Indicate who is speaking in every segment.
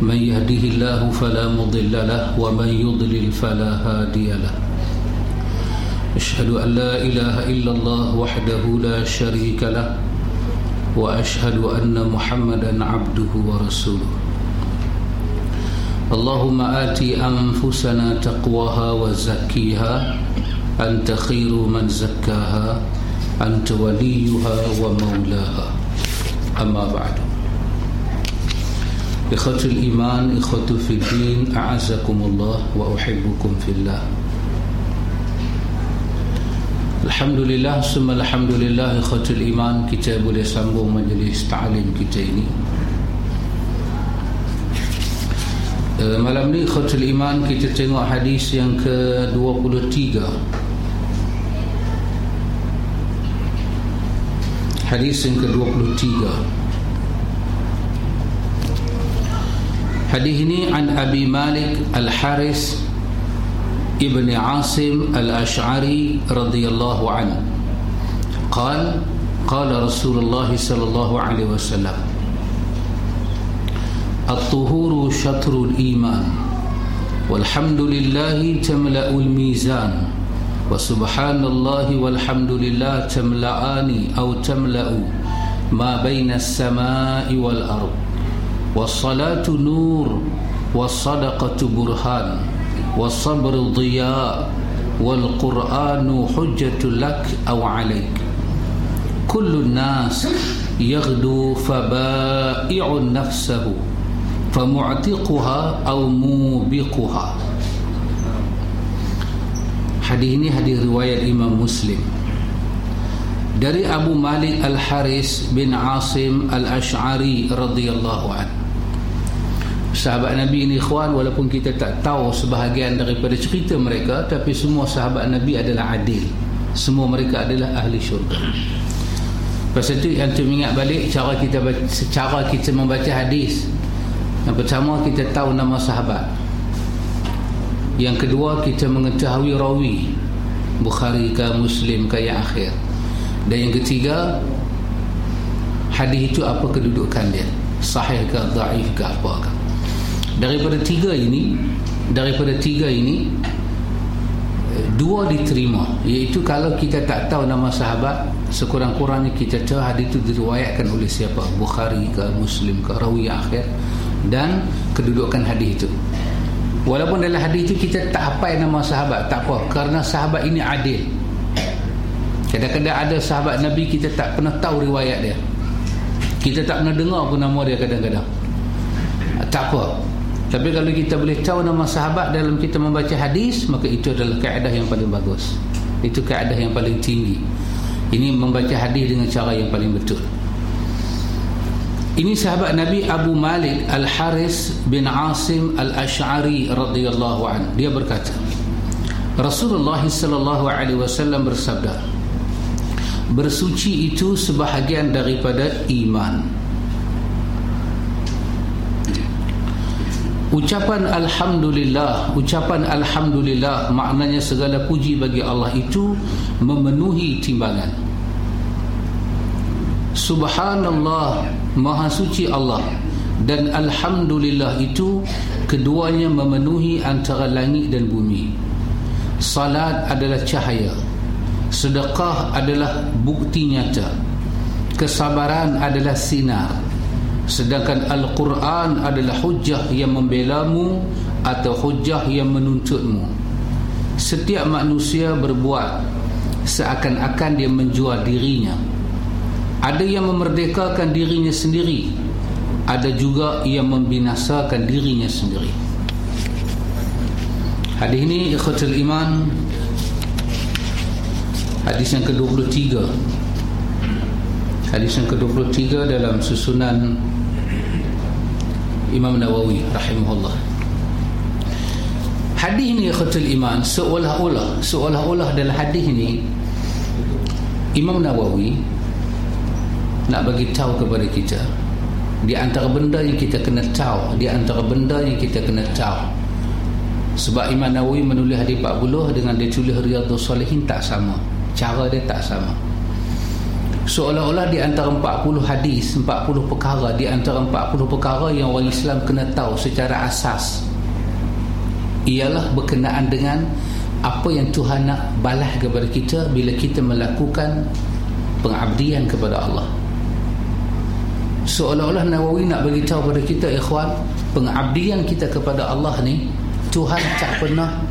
Speaker 1: من يهده الله فلا مضل له ومن يضلل فلا هادي له. أشهد أن لا إله إلا الله وحده لا شريك له وأشهد أن محمدا عبده ورسوله. اللهم آت أنفسنا تقواها وزكيها أنت خير من زكاها أنت وليها ومولاها. أما بعد. إخوة الإيمان إخوة في الدين أعزكم الله وأحبكم في الله Alhamdulillah Summa Alhamdulillah Ikhwatul Iman Kita boleh sambung majlis ta'alim kita ini uh, Malam ni Ikhwatul Iman Kita tengok hadis yang ke-23 Hadis yang ke-23 Hadis ini An Abi Malik Al-Haris Ibn Asim Al-Ash'ari radhiyallahu anhu. قال قال رسول الله صلى الله عليه وسلم الطهور شطر الإيمان والحمد لله تملأ الميزان وسبحان الله والحمد لله تملأان أو تملأ ما بين السماء والأرض wassalatu nur wassadaqatu burhan wassabru dhiya wal qur'anu hujjatul lak aw alayk kullu nas yaghdu fabai'u nafsahu famu'tiquha aw mubiquha. Hadis ini hadis riwayat imam muslim. Dari Abu Malik Al-Haris bin Asim Al-Ash'ari radhiyallahu anhu sahabat Nabi ini ikhwan walaupun kita tak tahu sebahagian daripada cerita mereka tapi semua sahabat Nabi adalah adil. Semua mereka adalah ahli syurga. Pasal itu yang tu ingat balik cara kita secara kita membaca hadis. Yang pertama kita tahu nama sahabat. Yang kedua kita mengetahui rawi. Bukhari ke Muslim ke yang akhir. Dan yang ketiga hadis itu apa kedudukan dia? Sahih ke daif ke apa ke daripada tiga ini daripada tiga ini dua diterima. Iaitu kalau kita tak tahu nama sahabat sekurang-kurangnya kita tahu hadis itu diriwayatkan oleh siapa? Bukhari ke Muslim ke rawi akhir dan kedudukan hadis itu. Walaupun dalam hadis itu kita tak hafal nama sahabat tak apa kerana sahabat ini adil. Kadang-kadang ada sahabat Nabi kita tak pernah tahu riwayat dia. Kita tak pernah dengar pun nama dia kadang-kadang. Tak apa tapi kalau kita boleh tahu nama sahabat dalam kita membaca hadis maka itu adalah kaedah yang paling bagus itu kaedah yang paling tinggi ini membaca hadis dengan cara yang paling betul ini sahabat Nabi Abu Malik Al-Haris bin Asim Al-Ash'ari radhiyallahu an. Dia berkata, Rasulullah sallallahu alaihi wasallam bersabda, bersuci itu sebahagian daripada iman. Ucapan Alhamdulillah Ucapan Alhamdulillah Maknanya segala puji bagi Allah itu Memenuhi timbangan. Subhanallah Maha suci Allah. Dan Alhamdulillah itu Keduanya memenuhi antara langit dan bumi. Salat adalah cahaya. Sedekah adalah bukti nyata. Kesabaran adalah sinar Sedangkan Al-Quran adalah hujah yang membelamu Atau hujah yang menuntutmu. Setiap manusia berbuat Seakan-akan dia menjual dirinya. Ada yang memerdekakan dirinya sendiri Ada juga yang membinasakan dirinya sendiri. Hadis ini ikhwatul iman Hadis yang ke-23 Hadis yang ke-23 dalam susunan Imam Nawawi rahimahullah. Hadis ni khatul iman seolah-olah seolah-olah dalam hadis ni Imam Nawawi nak bagi tahu kepada kita di antara benda yang kita kena tahu di antara benda yang kita kena tahu. Sebab Imam Nawawi menulis hadis 40 dengan dia tulis Riyadhus Salihin tak sama cara dia tak sama seolah-olah di antara 40 hadis 40 perkara di antara 40 perkara yang orang Islam kena tahu secara asas ialah berkenaan dengan apa yang Tuhan nak balas kepada kita bila kita melakukan pengabdian kepada Allah. Seolah-olah Nawawi nak bagi tahu kepada kita ikhwan pengabdian kita kepada Allah ni Tuhan tak pernah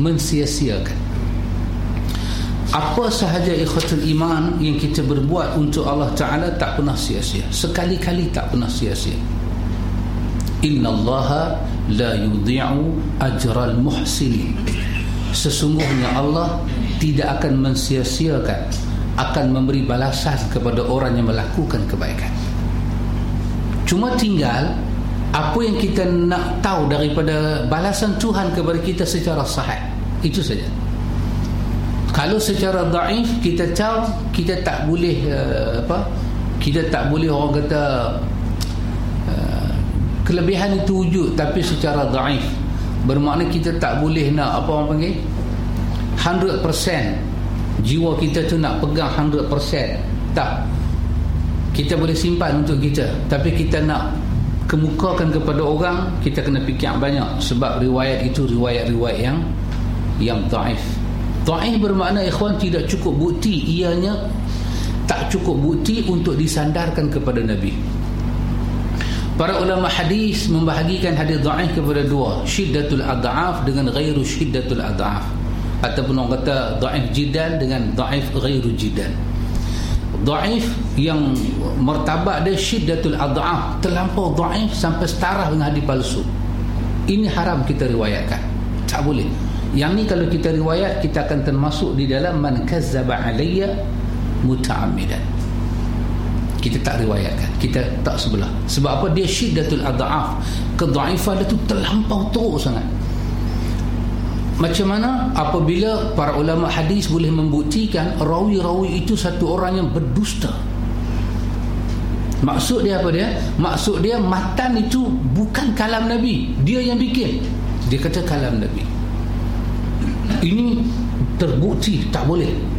Speaker 1: mensia-siakan apa sahaja ikhwatul iman yang kita berbuat untuk Allah Ta'ala tak pernah sia-sia. Sekali-kali tak pernah sia-sia. Inna allaha la yudhi'u ajral muhsinin. Sesungguhnya Allah tidak akan mensia-siakan akan memberi balasan kepada orang yang melakukan kebaikan. Cuma tinggal apa yang kita nak tahu daripada balasan Tuhan kepada kita secara sahih? Itu saja kalau secara daif kita tahu kita tak boleh uh, apa kita tak boleh orang kata kelebihan itu wujud tapi secara daif. Bermakna kita tak boleh nak apa orang panggil? 100% jiwa kita tu nak pegang 100% tak. Kita boleh simpan untuk kita. Tapi kita nak kemukakan kepada orang kita kena fikir banyak. Sebab riwayat itu riwayat-riwayat yang yang daif daif bermakna ikhwan tidak cukup bukti ianya tak cukup bukti untuk disandarkan kepada Nabi Para ulama hadis membahagikan hadis dhaif kepada dua, syiddatul adhaf dengan ghairu syiddatul adhaf. Ataupun orang kata dhaif jiddan dengan dhaif ghairu jiddan. Dhaif yang martabat dia syiddatul adhaf, terlampau dhaif sampai setara dengan hadis palsu. Ini haram kita riwayatkan. Tak boleh. Yang ni kalau kita riwayat kita akan termasuk di dalam man kazzaba alayya muta'ammidan. Kita tak riwayatkan. Kita tak sebelah. Sebab apa? Dia syiddatul adhaf kedhaifan dia tu terlampau teruk sangat. Macam mana? Apabila para ulama hadis boleh membuktikan rawi-rawi itu satu orang yang berdusta. Maksud dia apa dia? Maksud dia matan itu bukan kalam nabi. Dia yang bikin. Dia kata kalam nabi ini terbukti tak boleh.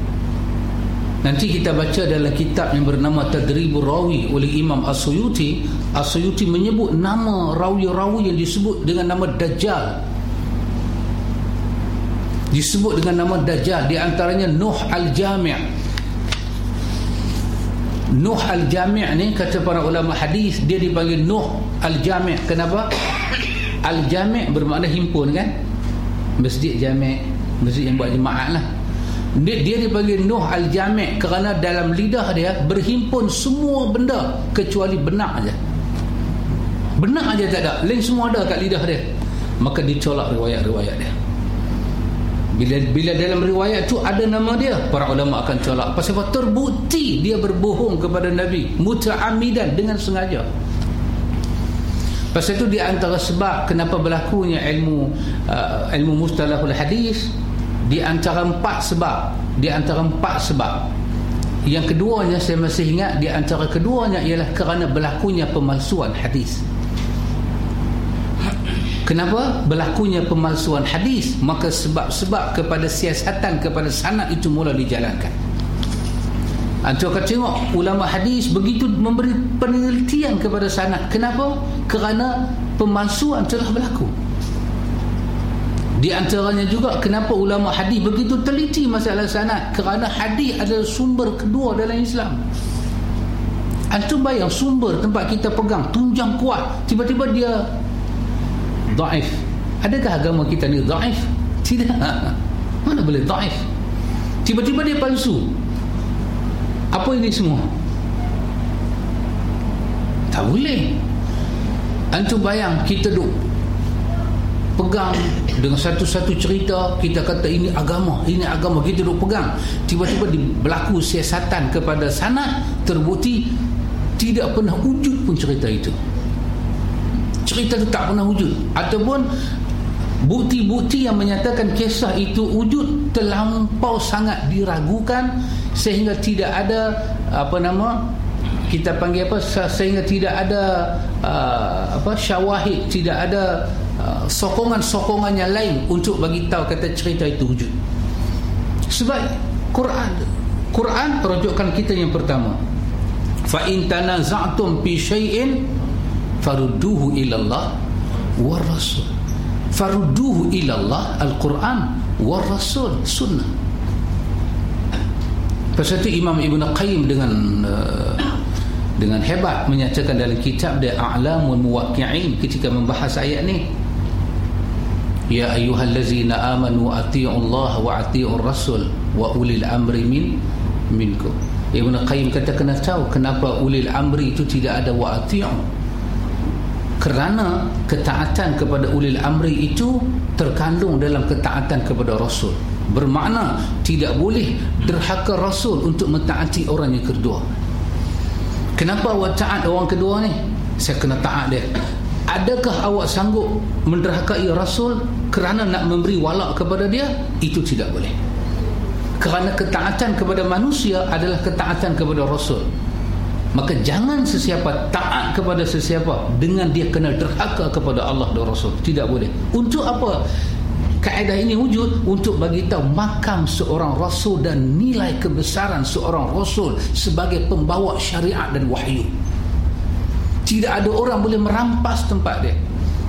Speaker 1: Nanti kita baca dalam kitab yang bernama Tadribur Rawi oleh Imam As-Suyuti. As-Suyuti menyebut nama rawi-rawi yang disebut dengan nama Dajjal. Disebut dengan nama Dajjal. Di antaranya Nuh Al-Jami' Nuh Al-Jami' ni kata para ulama hadis Dia dipanggil Nuh Al-Jami' Kenapa? Al-Jami' bermakna himpun kan? Masjid Jami' Masjid yang buat jemaat lah dia, dia dipanggil Nuh Al-Jami' kerana dalam lidah dia berhimpun semua benda kecuali benak aja. Benak aja tak ada, lain semua ada kat lidah dia. Maka dicolak riwayat-riwayat dia. Bila bila dalam riwayat tu ada nama dia, para ulama akan colak. Pasal apa? Terbukti dia berbohong kepada Nabi muta'amidan dengan sengaja. Pasal itu di antara sebab kenapa berlakunya ilmu uh, ilmu mustalahul hadis di antara empat sebab di antara empat sebab yang keduanya saya masih ingat di antara keduanya ialah kerana berlakunya pemalsuan hadis kenapa berlakunya pemalsuan hadis maka sebab-sebab kepada siasatan kepada sanad itu mula dijalankan Antum akan tengok ulama hadis begitu memberi penelitian kepada sanad. Kenapa? Kerana pemalsuan telah berlaku. Di antaranya juga kenapa ulama hadis begitu teliti masalah sanad kerana hadis adalah sumber kedua dalam Islam. Antum bayang sumber tempat kita pegang tunjang kuat tiba-tiba dia daif. Adakah agama kita ni daif? Tidak. Mana boleh daif? Tiba-tiba dia palsu. Apa ini semua? Tak boleh. Antum bayang kita duk pegang. Dengan satu-satu cerita kita kata ini agama ini agama. Kita duk pegang. Tiba-tiba berlaku siasatan kepada sana terbukti tidak pernah wujud pun cerita itu. Cerita itu tak pernah wujud. Ataupun bukti-bukti yang menyatakan kisah itu wujud terlampau sangat diragukan sehingga tidak ada apa nama kita panggil apa sehingga tidak ada uh, apa syawahid tidak ada sokongan-sokongan yang lain untuk bagi tahu kata cerita itu wujud. Sebab Quran Quran rujukan kita yang pertama. Fa in tanaza'tum fi syai'in farudduhu ila Allah war rasul farudduhu ila Allah al-Quran war rasul sunnah. Pasal itu Imam Ibn Qayyim dengan uh, dengan hebat menyatakan dalam kitab dia A'lamul Muwaqqi'in ketika membahas ayat ni Ya ayyuhallazina amanu atii'u Allah wa atii'ur rasul wa ulil amri min minkum. Ibn Qayyim kata kena tahu kenapa ulil amri itu tidak ada wa'ati'u kerana ketaatan kepada ulil amri itu terkandung dalam ketaatan kepada Rasul. Bermakna tidak boleh derhaka Rasul untuk mentaati orang yang kedua. Kenapa awak taat orang kedua ni? Saya kena taat dia adakah awak sanggup menderhakai Rasul kerana nak memberi walak kepada dia? Itu tidak boleh. Kerana ketaatan kepada manusia adalah ketaatan kepada Rasul. Maka jangan sesiapa taat kepada sesiapa dengan dia kena derhaka kepada Allah dan Rasul. Tidak boleh. Untuk apa? Kaedah ini wujud untuk bagi tahu makam seorang rasul dan nilai kebesaran seorang rasul sebagai pembawa syariat dan wahyu tidak ada orang boleh merampas tempat dia.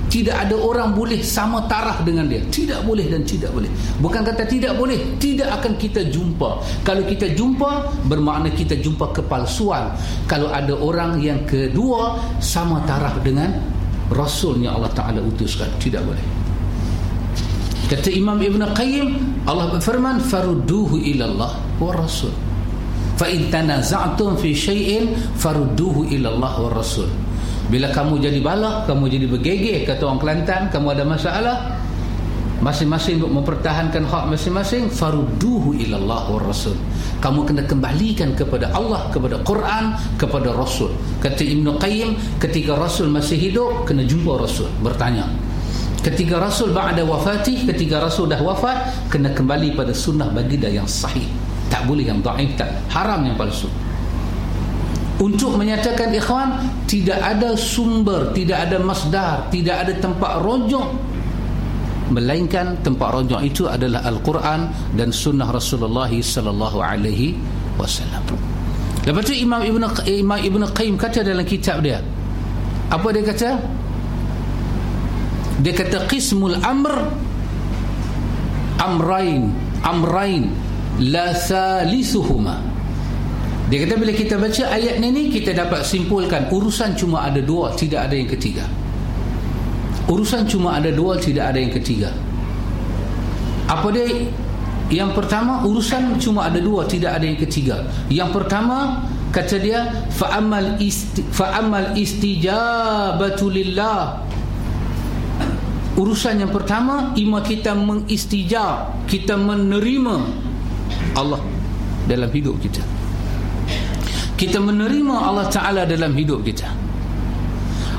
Speaker 1: Tidak ada orang boleh sama taraf dengan dia. Tidak boleh dan tidak boleh. Bukan kata tidak boleh tidak akan kita jumpa. Kalau kita jumpa bermakna kita jumpa kepalsuan. Kalau ada orang yang kedua sama taraf dengan Rasul yang Allah Ta'ala utuskan. Tidak boleh. Kata Imam Ibn Qayyim Allah berfirman farudduhu ilallah wa rasul. Fa in tanaza'tum fi syai'in farudduhu ilallah wa rasul bila kamu jadi balak, kamu jadi bergegeh kata orang Kelantan, kamu ada masalah, masing-masing untuk mempertahankan hak masing-masing, farudduhu ilallah wa rasul. Kamu kena kembalikan kepada Allah, kepada Quran, kepada Rasul. Kata Ibn Qayyim, ketika Rasul masih hidup, kena jumpa Rasul, bertanya. Ketika Rasul ba'da wafati, ketika Rasul dah wafat, kena kembali pada sunnah baginda yang sahih. Tak boleh yang daif, tak. Haram yang palsu untuk menyatakan ikhwan tidak ada sumber tidak ada masdar tidak ada tempat rojok. Melainkan tempat rojok itu adalah Al-Quran dan sunnah Rasulullah sallallahu alaihi wasallam. Lepas itu Imam Ibn, Imam Ibn Qayyim kata dalam kitab dia apa dia kata? Dia kata qismul amr amrain amrain la thalisuhuma dia kata bila kita baca ayat ni kita dapat simpulkan urusan cuma ada dua, tidak ada yang ketiga. Urusan cuma ada dua, tidak ada yang ketiga. Apa dia? Yang pertama urusan cuma ada dua, tidak ada yang ketiga. Yang pertama kata dia fa'amal isti, fa'amal istijabatu lillah. Urusan yang pertama ima kita mengistijab, kita menerima Allah dalam hidup kita kita menerima Allah Taala dalam hidup kita.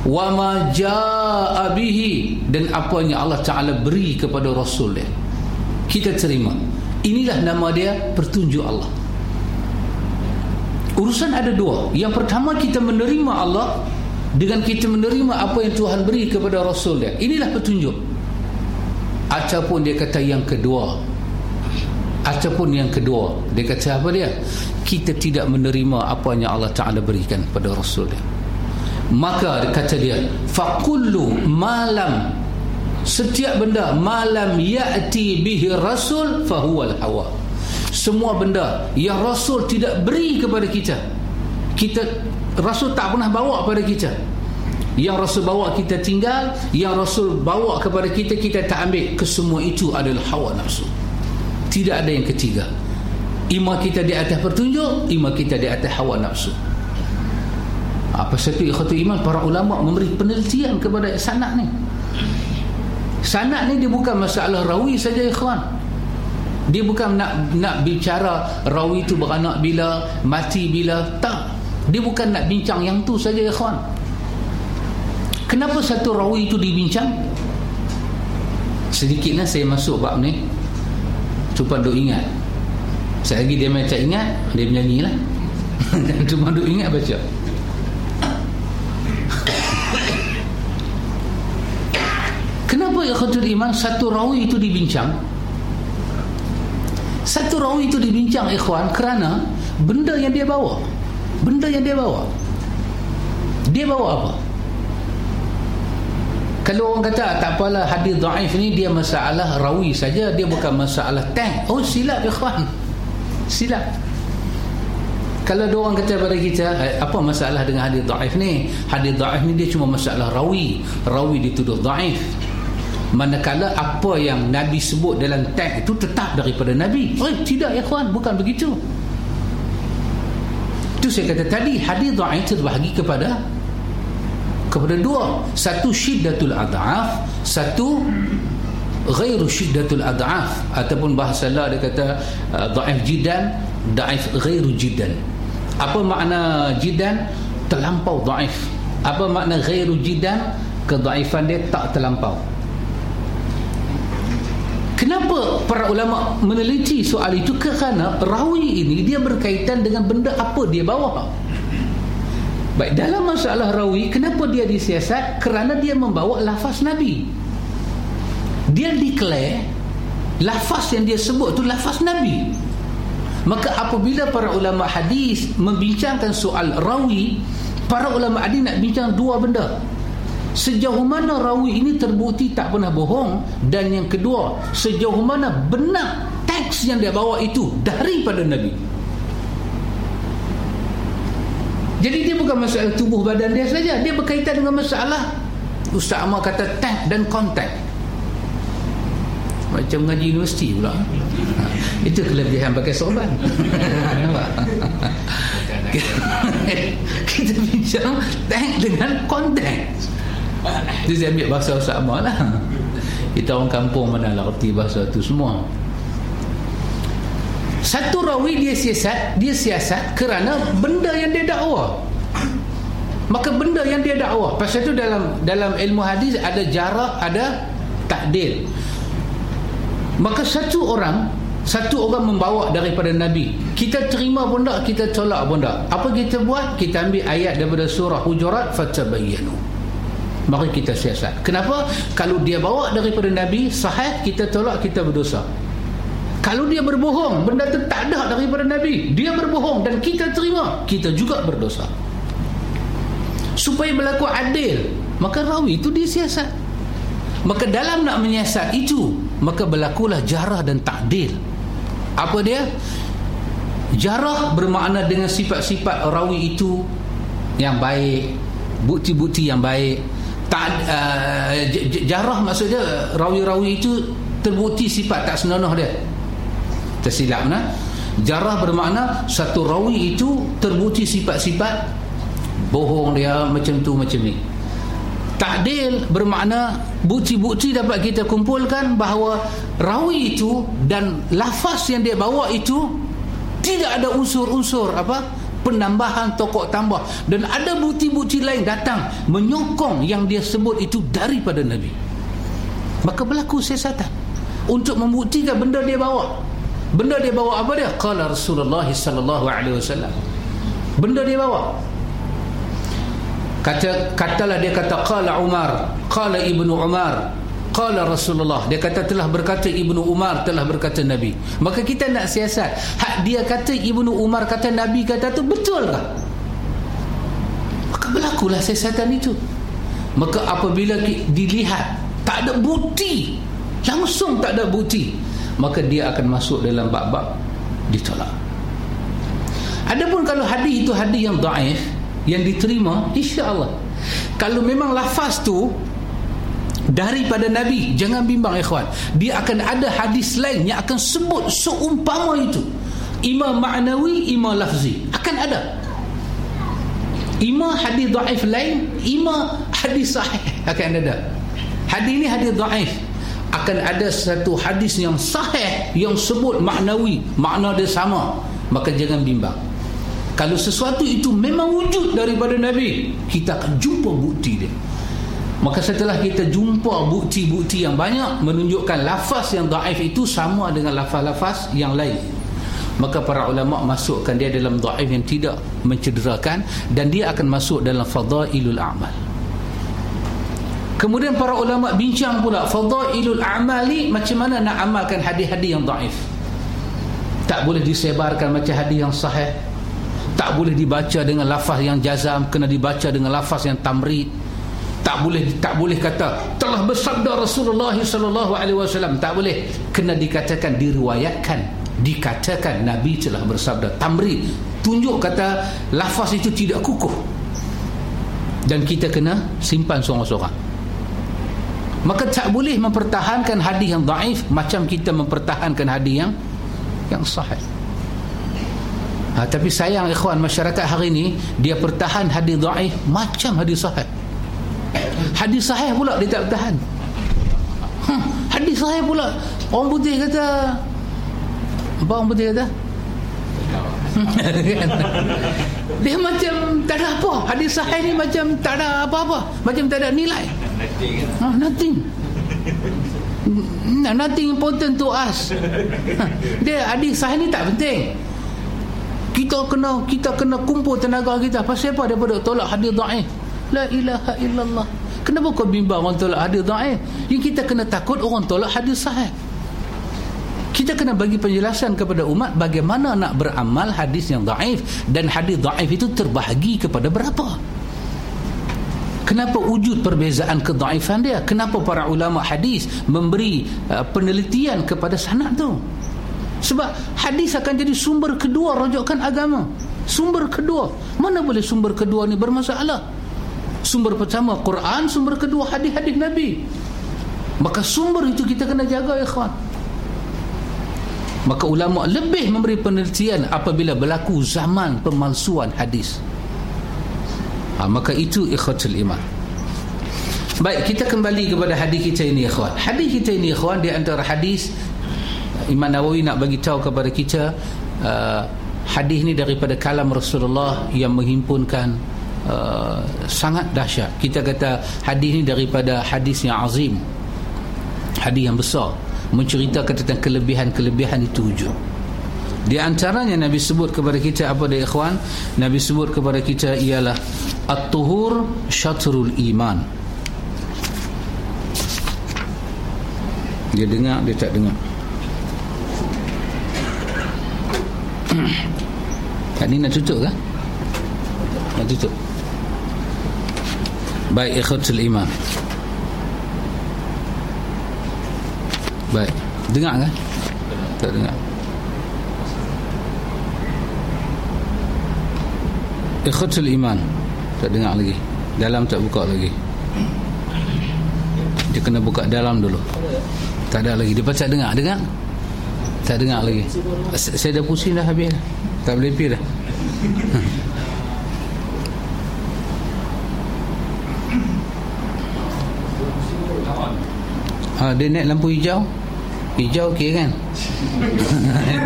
Speaker 1: Wa ma jaa bihi. Dan apa yang Allah Taala beri kepada rasul dia. Kita terima. Inilah nama dia pertunjuk Allah. Urusan ada dua. Yang pertama kita menerima Allah dengan kita menerima apa yang Tuhan beri kepada rasul dia. Inilah petunjuk. Ataupun dia kata yang kedua ataupun yang kedua dia kata apa dia? Kita tidak menerima apa yang Allah Taala berikan pada rasul dia. Maka kata dia faqullu malam. Setiap benda malam ya'ti bihi rasul fahuwal hawa. Semua benda yang rasul tidak beri kepada kita kita rasul tak pernah bawa kepada kita. Yang rasul bawa kita tinggal. Yang rasul bawa kepada kita kita tak ambil. Kesemua itu adalah hawa nafsu tidak ada yang ketiga. Ima kita di atas pertunjuk ima kita di atas hawa nafsu. Apa satu ikhwatu iman para ulama memberi penelitian kepada sanad ni. Sanad ni dia bukan masalah rawi saja ikhwan. Dia bukan nak nak bicara rawi itu beranak bila mati bila. Tak. Dia bukan nak bincang yang tu saja ikhwan. Kenapa satu rawi itu dibincang? Sedikitlah saya masuk bab ni cuma duk ingat. Saya lagi dia macam ingat dia menyanyi lah. Cuma duk ingat baca. Kenapa ya khatul iman satu rawi itu dibincang? Satu rawi itu dibincang ikhwan kerana benda yang dia bawa benda yang dia bawa dia bawa apa kalau orang kata tak apalah hadis daif ni dia masalah rawi saja dia bukan masalah tank. Oh silap ikhwan. Silap. Kalau ada orang kata pada kita eh, apa masalah dengan hadis daif ni? Hadis daif ni dia cuma masalah rawi. Rawi dituduh daif. Manakala apa yang Nabi sebut dalam teks itu tetap daripada Nabi. Oh tidak ya kawan bukan begitu. Itu saya kata tadi hadis daif terbahagi kepada kepada dua. Satu syiddatul ad'af satu ghairu syiddatul ad'af. Ataupun bahasa Allah dia kata uh, daif jiddan daif ghairu jiddan. Apa makna jiddan? Terlampau daif. Apa makna ghairu jiddan? Kedaifan dia tak terlampau. Kenapa para ulama meneliti soal itu? Kerana rawi ini dia berkaitan dengan benda apa dia bawa. Baik, dalam masalah rawi, kenapa dia disiasat? Kerana dia membawa lafaz Nabi. Dia declare lafaz yang dia sebut itu lafaz Nabi. Maka apabila para ulama hadis membincangkan soal rawi, para ulama hadis nak bincang dua benda. Sejauh mana rawi ini terbukti tak pernah bohong dan yang kedua, sejauh mana benar teks yang dia bawa itu daripada Nabi. Jadi dia bukan masalah tubuh badan dia saja. Dia berkaitan dengan masalah Ustaz Amar kata tank dan kontak. Macam ngaji universiti pula. Ha, itu kelebihan pakai sorban. Nampak? Kita bincang tank dengan kontak. Itu saya ambil bahasa Amar lah. Kita orang kampung mana lah bahasa itu semua. Satu rawi dia siasat, dia siasat kerana benda yang dia dakwa. Maka benda yang dia dakwa, pasal itu dalam dalam ilmu hadis ada jarak, ada takdil. Maka satu orang satu orang membawa daripada Nabi. Kita terima pun tak kita tolak pun tak. Apa kita buat? Kita ambil ayat daripada surah hujurat fatabayyanu. Maka kita siasat. Kenapa? Kalau dia bawa daripada Nabi sahih kita tolak kita berdosa kalau dia berbohong, benda itu tak ada daripada Nabi. Dia berbohong dan kita terima, kita juga berdosa. Supaya berlaku adil, maka rawi itu disiasat. Maka dalam nak menyiasat itu, maka berlakulah jarah dan takdil. Apa dia? Jarah bermakna dengan sifat-sifat rawi itu yang baik, bukti-bukti yang baik. Tak, uh, jarah maksudnya rawi-rawi itu terbukti sifat tak senonoh dia tersilap nah? jarah bermakna satu rawi itu terbukti sifat-sifat bohong dia macam tu macam ni. Takdil bermakna bukti-bukti dapat kita kumpulkan bahawa rawi itu dan lafaz yang dia bawa itu tidak ada unsur-unsur apa penambahan tokok tambah. Dan ada bukti-bukti lain datang menyokong yang dia sebut itu daripada Nabi. Maka berlaku siasatan untuk membuktikan benda dia bawa Benda dia bawa apa dia? Qala Rasulullah sallallahu alaihi wasallam. Benda dia bawa. Kata katalah dia kata qala Umar, qala Ibnu Umar, qala Rasulullah. Dia kata telah berkata Ibnu Umar, telah berkata Nabi. Maka kita nak siasat, hak dia kata Ibnu Umar kata Nabi kata tu betul ke? Maka berlakulah siasatan itu. Maka apabila dilihat tak ada bukti, langsung tak ada bukti, maka dia akan masuk dalam bab-bab ditolak. Adapun kalau hadis itu hadis yang daif yang diterima insya-Allah. Kalau memang lafaz tu daripada Nabi jangan bimbang ikhwan. Dia akan ada hadis lain yang akan sebut seumpama itu. Imam ma'nawi imam lafzi akan ada. Imam hadis daif lain imam hadis sahih akan ada. Hadis ini hadis daif akan ada satu hadis yang sahih yang sebut maknawi makna dia sama. Maka jangan bimbang. Kalau sesuatu itu memang wujud daripada Nabi kita akan jumpa bukti dia. Maka setelah kita jumpa bukti-bukti yang banyak menunjukkan lafaz yang daif itu sama dengan lafaz-lafaz yang lain. Maka para ulama masukkan dia dalam daif yang tidak mencederakan dan dia akan masuk dalam fadailul a'mal kemudian para ulama bincang pula fadailul a'mali macam mana nak amalkan hadis-hadis yang daif tak boleh disebarkan macam hadis yang sahih. Tak boleh dibaca dengan lafaz yang jazam kena dibaca dengan lafaz yang tamrid. Tak boleh tak boleh kata telah bersabda Rasulullah sallallahu alaihi wasallam. Tak boleh. Kena dikatakan diriwayatkan dikatakan nabi telah bersabda tamrid. Tunjuk kata lafaz itu tidak kukuh. Dan kita kena simpan seorang-seorang maka tak boleh mempertahankan hadis yang daif macam kita mempertahankan hadis yang yang sahih. Ha, tapi sayang ikhwan masyarakat hari ini dia pertahan hadis daif macam hadis sahih. Hadis sahih pula dia tak bertahan. Hmm, hadis sahih pula. Orang putih kata apa orang putih kata dia macam tak ada apa. Hadis sahih ni macam tak ada apa-apa. Macam tak ada nilai. Ha, nothing. No, nothing important to us. Dia hadis sahih ni tak penting. Kita kena kita kena kumpul tenaga kita. Pasal apa daripada tolak hadis dhaif la ilaha illallah. Kenapa kau bimbang orang tolak hadis dhaif? Yang kita kena takut orang tolak hadis sahih. Kita kena bagi penjelasan kepada umat bagaimana nak beramal hadis yang dhaif dan hadis dhaif itu terbahagi kepada berapa? Kenapa wujud perbezaan kedhaifan dia? Kenapa para ulama hadis memberi uh, penelitian kepada sanad tu? Sebab hadis akan jadi sumber kedua rujukan agama. Sumber kedua. Mana boleh sumber kedua ni bermasalah? sumber pertama Quran sumber kedua hadis-hadis Nabi maka sumber itu kita kena jaga ya kawan maka ulama lebih memberi penelitian apabila berlaku zaman pemalsuan hadis. Ha, maka itu ikhwatul iman. Baik kita kembali kepada hadis kita ini ikhwan. Hadis kita ini ikhwan di antara hadis Imam Nawawi nak bagi tahu kepada kita uh, hadis ini daripada kalam Rasulullah yang menghimpunkan Uh, sangat dahsyat. Kita kata hadis ni daripada hadis yang azim hadis yang besar menceritakan tentang kelebihan-kelebihan itu wujud. Di antaranya Nabi sebut kepada kita apa dia ikhwan? Nabi sebut kepada kita ialah at-tuhur syatrul iman. Dia dengar dia tak dengar. Kak ni nak tutup ke? Nak tutup? Baik ikhwatul iman Baik. Dengar kan? Tak dengar. Ikhwatul iman. Tak dengar lagi. Dalam tak buka lagi. Dia kena buka dalam dulu. Tak ada lagi. Dia pasal dengar. Dengar? Tak dengar lagi. Saya dah pusing dah habis Tak boleh pergi dah. Ha, dia naik lampu hijau hijau okey kan?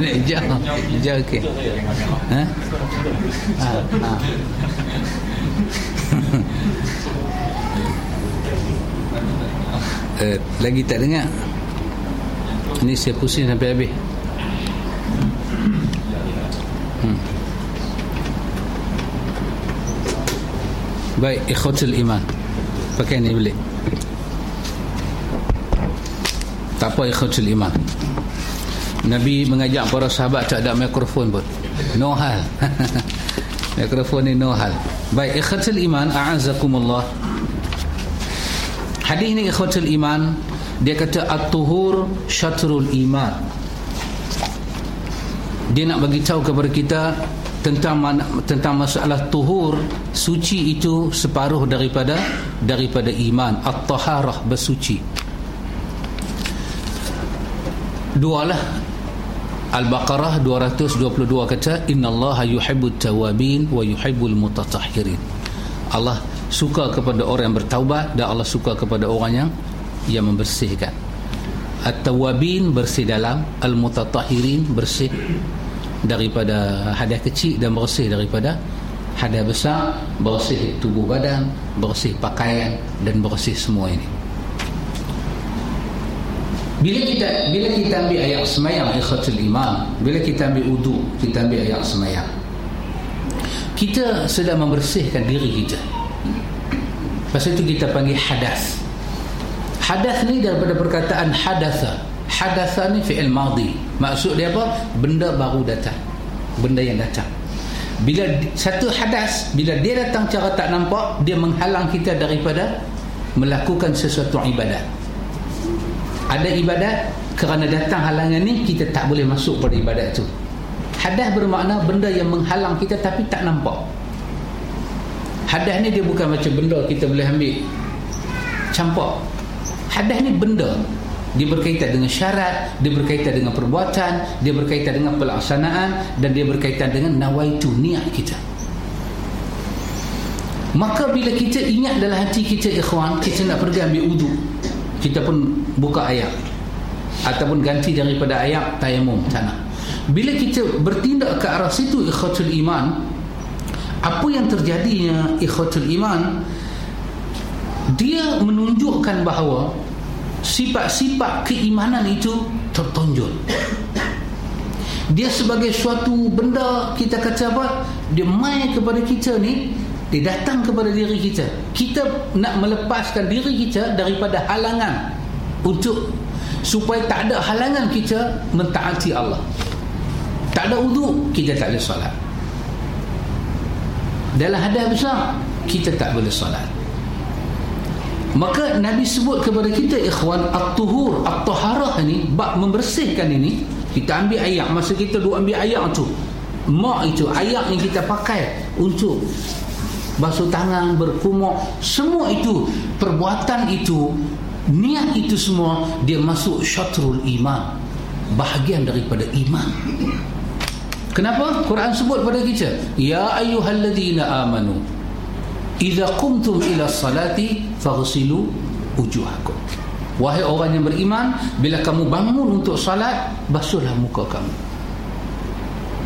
Speaker 1: Hijau. Hijau okey ha? ha, ha. uh, lagi tak dengar? Ni saya pusing sampai habis. Hmm. baik ikhwatul iman. Pakai ni boleh tak apa ikhwatul iman. Nabi mengajak para sahabat tak ada mikrofon pun. No hal. Mikrofon ni no hal. Baik ikhwatul iman a'azakumullah hadis ni ikhwatul iman dia kata at-tuhur syatrul iman. Dia nak bagi tahu kepada kita tentang tentang masalah tuhur suci itu separuh daripada daripada iman. At-taharah bersuci dua lah Al-Baqarah 222 kata innallaha yuhibbut tawabin wa yuhibbul mutatahhirin Allah suka kepada orang yang bertaubat dan Allah suka kepada orang yang yang membersihkan. At-tawabin bersih dalam Al-mutatahhirin bersih daripada hadiah kecil dan bersih daripada Hadas besar bersih tubuh badan, bersih pakaian dan bersih semua ini. Bila kita bila kita ambil ayat semayang ikhwatul iman, bila kita ambil wudu, kita ambil ayat semayang. Kita sedang membersihkan diri kita. Pasal itu kita panggil hadas. Hadas ni daripada perkataan hadasa. Hadasa ni fi'il madhi. Maksud dia apa? Benda baru datang. Benda yang datang bila satu hadas bila dia datang cara tak nampak dia menghalang kita daripada melakukan sesuatu ibadat ada ibadat kerana datang halangan ni kita tak boleh masuk pada ibadat tu. Hadas bermakna benda yang menghalang kita tapi tak nampak. Hadas ni dia bukan macam benda kita boleh ambil campak. Hadas ni benda. Dia berkaitan dengan syarat dia berkaitan dengan perbuatan dia berkaitan dengan pelaksanaan dan dia berkaitan dengan nawaitu niat kita. Maka bila kita ingat dalam hati kita ikhwan kita nak pergi ambil wudu kita pun buka ayat ataupun ganti daripada ayat tayamum tanah bila kita bertindak ke arah situ ikhwatul iman apa yang terjadinya ikhwatul iman dia menunjukkan bahawa sifat-sifat keimanan itu tertonjol. Dia sebagai suatu benda kita kata apa dia main kepada kita ni dia datang kepada diri kita kita nak melepaskan diri kita daripada halangan untuk supaya tak ada halangan kita mentaati Allah tak ada uduk kita tak boleh solat dalam hadas besar kita tak boleh solat Maka Nabi sebut kepada kita ikhwan at-tuhur, at-taharah ni bab membersihkan ini. Kita ambil ayat masa kita duk ambil ayat tu. Mak itu ayat yang kita pakai untuk basuh tangan, berkumur, semua itu perbuatan itu, niat itu semua dia masuk syatrul iman. Bahagian daripada iman. Kenapa? Quran sebut pada kita, ya ayyuhalladzina amanu Iza kumtum ila salati faghsilu wujuhakum. Wahai orang yang beriman, bila kamu bangun untuk salat, basuhlah muka kamu.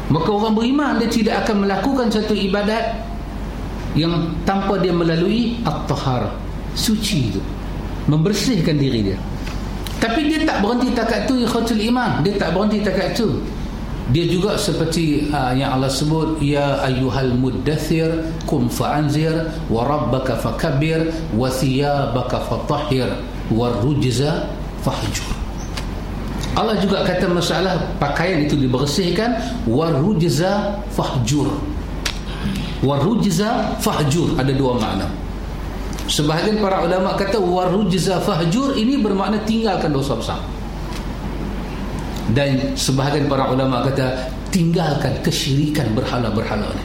Speaker 1: Maka orang beriman dia tidak akan melakukan satu ibadat yang tanpa dia melalui at-tahara, suci itu. Membersihkan diri dia. Tapi dia tak berhenti takat tu ikhatul iman. Dia tak berhenti takat tu dia juga seperti uh, yang Allah sebut ya ayyuhal muddathir kum fa'anzir wa rabbaka fakabbir wa thiyabaka fatahhir wa rujza fahjur Allah juga kata masalah pakaian itu dibersihkan wa rujza fahjur wa rujza fahjur. Ada dua makna. Sebahagian para ulama kata wa rujza fahjur ini bermakna tinggalkan dosa besar. Dan sebahagian para ulama kata tinggalkan kesyirikan berhala-berhala ni.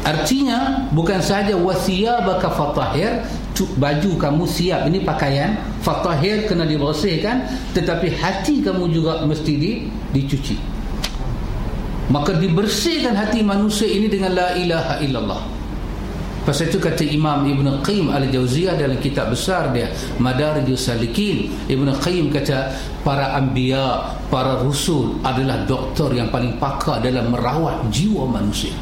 Speaker 1: Artinya bukan sahaja wasiyabaka fatahir baju kamu siap. Ini pakaian fatahir kena dibersihkan tetapi hati kamu juga mesti di, dicuci maka dibersihkan hati manusia ini dengan la ilaha illallah Pasal itu kata Imam Ibn Qayyim Al-Jawziyah dalam kitab besar dia Madarijus Salikin Ibn Qayyim kata para anbiya, para rusul adalah doktor yang paling pakar dalam merawat jiwa manusia.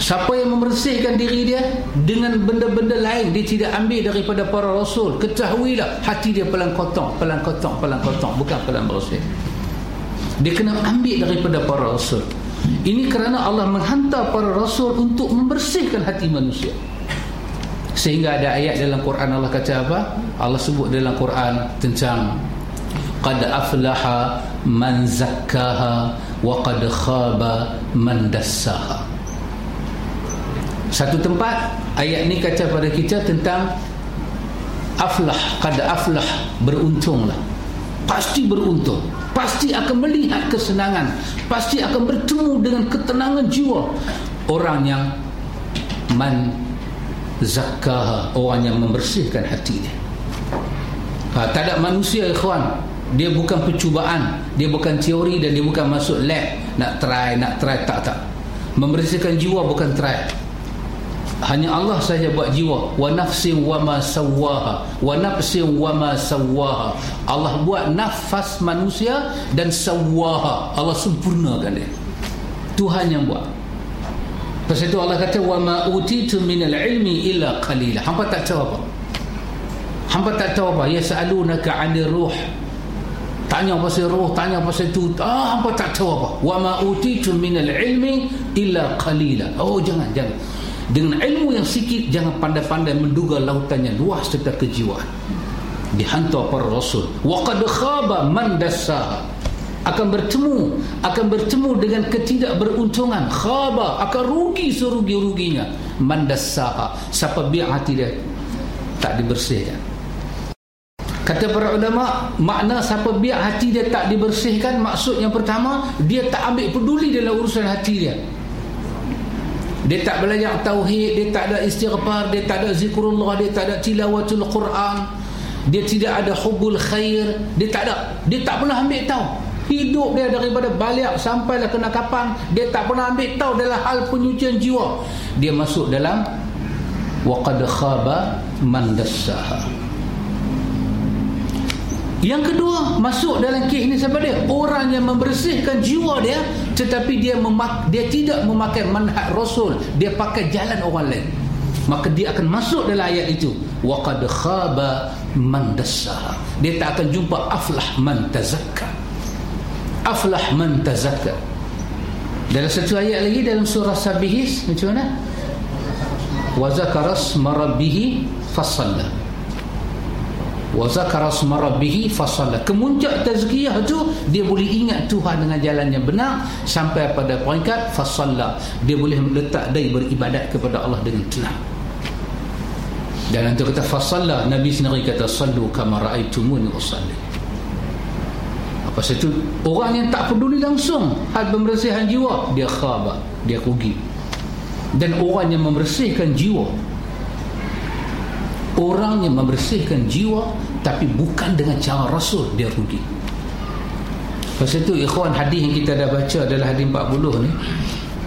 Speaker 1: Siapa yang membersihkan diri dia dengan benda-benda lain dia tidak ambil daripada para rasul. Ketahuilah hati dia pelan kotong, pelan kotong, pelan kotong bukan pelan bersih. Dia kena ambil daripada para rasul. Ini kerana Allah menghantar para rasul untuk membersihkan hati manusia. Sehingga ada ayat dalam Quran Allah kata apa? Allah sebut dalam Quran tentang qad aflaha man zakkaha wa qad khaba man dassaha. Satu tempat ayat ni kata pada kita tentang aflah qad aflah beruntunglah. Pasti beruntung pasti akan melihat kesenangan pasti akan bertemu dengan ketenangan jiwa. Orang yang man zakkaha orang yang membersihkan hati dia. Ha, tak ada manusia ikhwan. Dia bukan percubaan dia bukan teori dan dia bukan masuk lab. Nak try nak try tak tak. Membersihkan jiwa bukan try hanya Allah saja buat jiwa wa nafsin wa ma sawaha wa nafsin wa ma sawaha Allah buat nafas manusia dan sawaha Allah sempurnakan dia Tuhan yang buat Pasal itu Allah kata wa ma utitu minal ilmi illa qalila. Hampa tak tahu apa. Hampa tak tahu apa. Ya sa'alunaka 'anil ruh. Tanya pasal roh, tanya pasal tu. Ah, hampa tak tahu apa. Wa ma utitu minal ilmi illa qalila. Oh, jangan, jangan. Dengan ilmu yang sikit jangan pandai-pandai menduga lautannya luas serta kejiwaan. Dihantar para rasul. Wa qad khaba man akan bertemu akan bertemu dengan ketidakberuntungan. Khaba akan rugi serugi-ruginya. Mandassaha siapa biar dia? Tak dibersihkan. Kata para ulama makna siapa biar hati dia tak dibersihkan maksud yang pertama dia tak ambil peduli dalam urusan hati dia dia tak belajar tauhid dia tak ada istighfar dia tak ada zikrullah dia tak ada tilawatul quran. Dia tidak ada hubul khair. Dia tak ada. Dia tak pernah ambil tahu. Hidup dia daripada balik sampailah kena kapan dia tak pernah ambil tahu dalam hal penyucian jiwa. Dia masuk dalam waqad khaba man dassaha yang kedua masuk dalam kes ini siapa dia? Orang yang membersihkan jiwa dia tetapi dia memak dia tidak memakai manhaj rasul. Dia pakai jalan orang lain. Maka dia akan masuk dalam ayat itu. Waqad khaba man dia tak akan jumpa aflah man tazakka. Aflah man tazakka. Dalam satu ayat lagi dalam surah sabihis macam mana? Wa zakaras marabbihi fasalla wa zakaras marabbihi fasalla. Kemuncak tazkiyah tu dia boleh ingat Tuhan dengan jalan yang benar sampai pada peringkat fasalla. Dia boleh letak dai beribadat kepada Allah dengan tenang. Dan nanti kata fasalla. Nabi sendiri kata sallu kama raaitumuni usalli. Pasal itu orang yang tak peduli langsung hal pembersihan jiwa dia khaba, dia rugi. Dan orang yang membersihkan jiwa orang yang membersihkan jiwa tapi bukan dengan cara rasul dia rugi. Pasal itu ikhwan hadis yang kita dah baca adalah hadis 40 ni.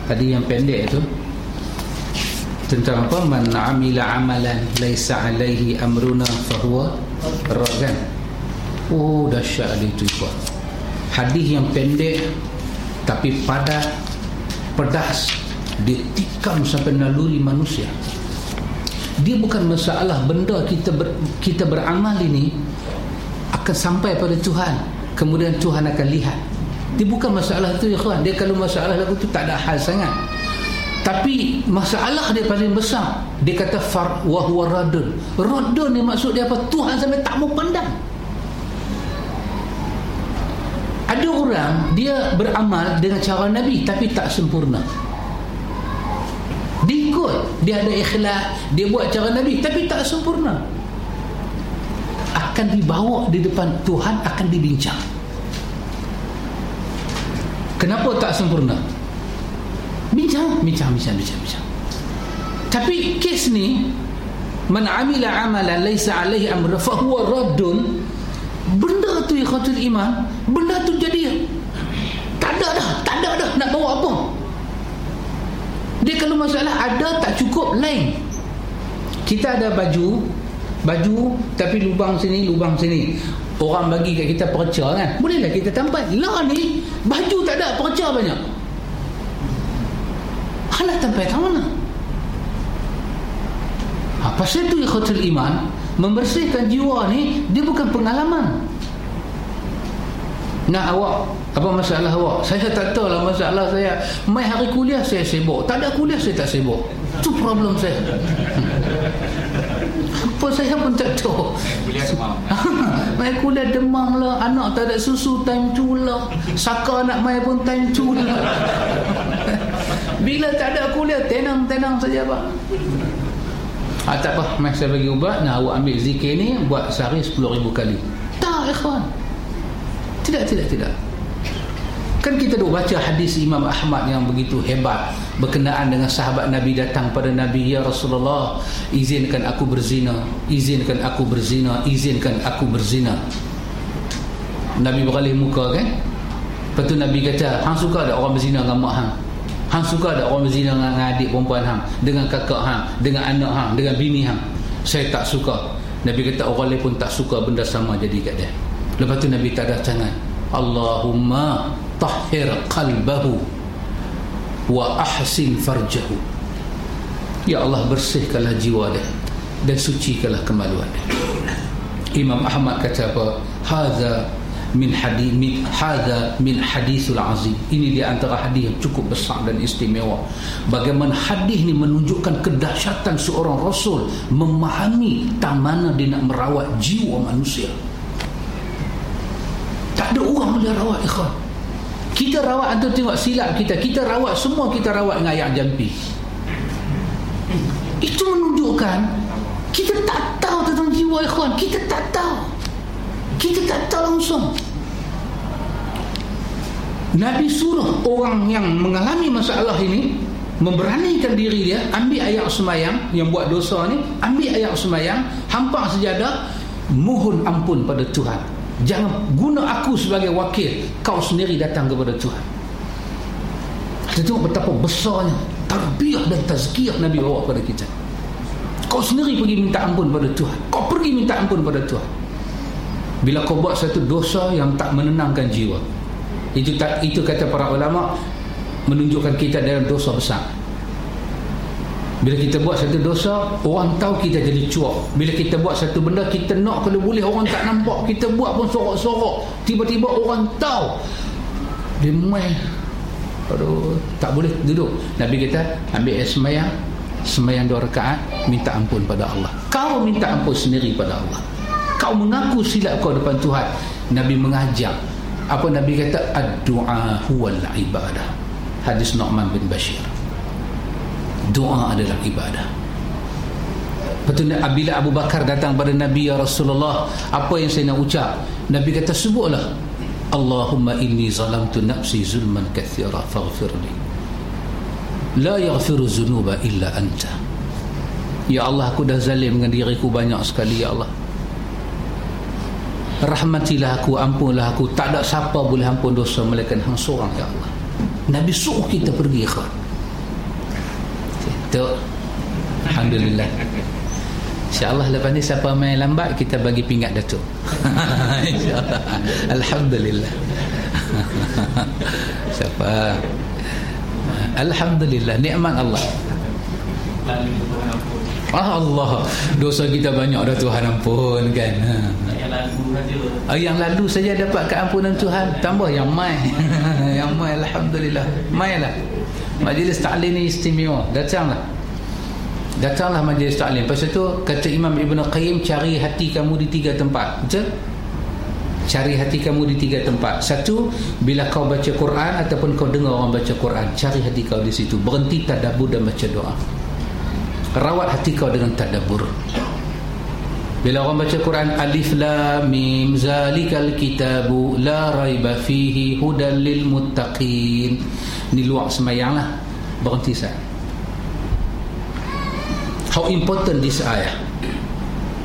Speaker 1: Hadis yang pendek itu tentang apa man amila amalan laisa alaihi amruna fahuwa ragan. Oh dahsyat itu ikhwan hadis yang pendek tapi padat pedas ditikam sampai naluri manusia dia bukan masalah benda kita ber, kita beramal ini akan sampai pada Tuhan. Kemudian Tuhan akan lihat. Dia bukan masalah itu ya kawan. Dia kalau masalah lagu itu tak ada hal sangat. Tapi masalah dia paling besar. Dia kata far wa huwa radun radun ni maksud dia apa? Tuhan sampai tak mau pandang. Ada orang dia beramal dengan cara Nabi tapi tak sempurna ikut dia ada ikhlas. Dia buat cara Nabi tapi tak sempurna. Akan dibawa di depan Tuhan akan dibincang. Kenapa tak sempurna? Bincang bincang bincang bincang, bincang. tapi kes ni man amila amalan laysa alaihi amra fa huwa raddun. Benda tu ikhatul iman benda tu jadi tak ada dah tak ada dah nak bawa apa dia kalau masalah ada tak cukup lain. Kita ada baju baju tapi lubang sini lubang sini. Orang bagi kat kita perca kan? Bolehlah kita tampak lah ni baju tak ada perca banyak. Nak tampak kat mana? Ha, pasal tu ikhatul iman membersihkan jiwa ni dia bukan pengalaman. Nak awak apa masalah awak? Saya tak tahu lah masalah saya. Mai hari kuliah saya sibuk. Tak ada kuliah saya tak sibuk. Tu problem saya. Apa saya pun tak tahu. Kuliah demam. Mai kuliah demam lah. Anak tak ada susu time tu lah. Saka nak mai pun time tu lah. Bila tak ada kuliah tenang-tenang saja pak. Ah, tak apa. Mai saya bagi ubat. Nak awak ambil zikir ni buat sehari 10 ribu kali. Tak ikhwan. Tidak tidak tidak kan kita dah baca hadis Imam Ahmad yang begitu hebat berkenaan dengan sahabat Nabi datang pada Nabi ya Rasulullah izinkan aku berzina izinkan aku berzina izinkan aku berzina. Nabi beralih muka kan? Lepas tu Nabi kata hang suka ada orang berzina dengan mak hang? Hang suka ada orang berzina dengan adik perempuan hang dengan kakak hang dengan anak hang dengan bini hang? Saya tak suka. Nabi kata orang lain pun tak suka benda sama jadi kat dia. Lepas tu Nabi tak ada tangan Allahumma tahhir qalbahu wa ahsin farjahu Ya Allah bersihkanlah jiwa dia dan sucikanlah kemaluan dia. Imam Ahmad kata apa? Hadza min hadis min hadza min hadisul azim. Ini di antara hadis yang cukup besar dan istimewa. Bagaimana hadis ini menunjukkan kedahsyatan seorang rasul memahami tak mana dia nak merawat jiwa manusia. Tak ada orang boleh rawat ikhwan. Kita rawat atau tengok silap kita, kita rawat semua kita rawat dengan ayam jampi itu menunjukkan kita tak tahu tentang jiwa ikhwan. Kita tak tahu. Kita tak tahu langsung. Nabi suruh orang yang mengalami masalah ini memberanikan diri dia ambil ayat semayang yang buat dosa ni ambil ayat semayang hampa sejadah mohon ampun pada Tuhan jangan guna aku sebagai wakil. Kau sendiri datang kepada Tuhan. Kita tengok betapa besarnya tarbiyah dan tazkiyah Nabi bawa kepada kita. Kau sendiri pergi minta ampun pada Tuhan. Kau pergi minta ampun pada Tuhan. Bila kau buat satu dosa yang tak menenangkan jiwa itu tak itu kata para ulama menunjukkan kita dalam dosa besar bila kita buat satu dosa orang tahu kita jadi cuak bila kita buat satu benda kita nak kalau boleh orang tak nampak kita buat pun sorok-sorok tiba-tiba orang tahu dia main Aduh, tak boleh duduk. Nabi kata, ambil air semayang, semayang dua rakaat, minta ampun pada Allah. Kau minta ampun sendiri pada Allah. Kau mengaku silap kau depan Tuhan. Nabi mengajar. Apa Nabi kata? Ad-du'a huwal ibadah. Hadis Nu'man bin Bashir. Doa adalah ibadah. Betul bila Abu Bakar datang pada Nabi ya Rasulullah, apa yang saya nak ucap? Nabi kata sebutlah Allahumma inni zalamtu nafsi zulman kathira faghfirli. La yaghfiru zunuba illa anta. Ya Allah aku dah zalim dengan diriku banyak sekali Ya Allah. Rahmatilah aku, ampunlah aku. Tak ada siapa boleh ampun dosa Melainkan hang seorang Ya Allah. Nabi suruh kita pergi ikhwan Itu Alhamdulillah. InsyaAllah lepas ni siapa main lambat Kita bagi pingat Datuk. InsyaAllah. Alhamdulillah. Siapa? Alhamdulillah. Nikmat Allah. Ah Allah. Dosa kita banyak dah Tuhan ampun kan? Saja ah, Yang lalu saja dapat keampunan Tuhan. Tambah yang mai Yang mai Alhamdulillah. Mai lah Majlis ta'lim ni istimewa. Datanglah. Datanglah majlis taklim Lepas itu kata Imam Ibn Qayyim Cari hati kamu di tiga tempat. Betul? Cari hati kamu di tiga tempat. Satu Bila kau baca Quran Ataupun kau dengar orang baca Quran Cari hati kau di situ. Berhenti tadabur dan baca doa. Rawat hati kau dengan tadabur Bila orang baca Quran Alif la mim Zalikal kitabu La raiba fihi Hudan lil muttaqin. Ini luar semayang lah Berhenti saya how important this ayah?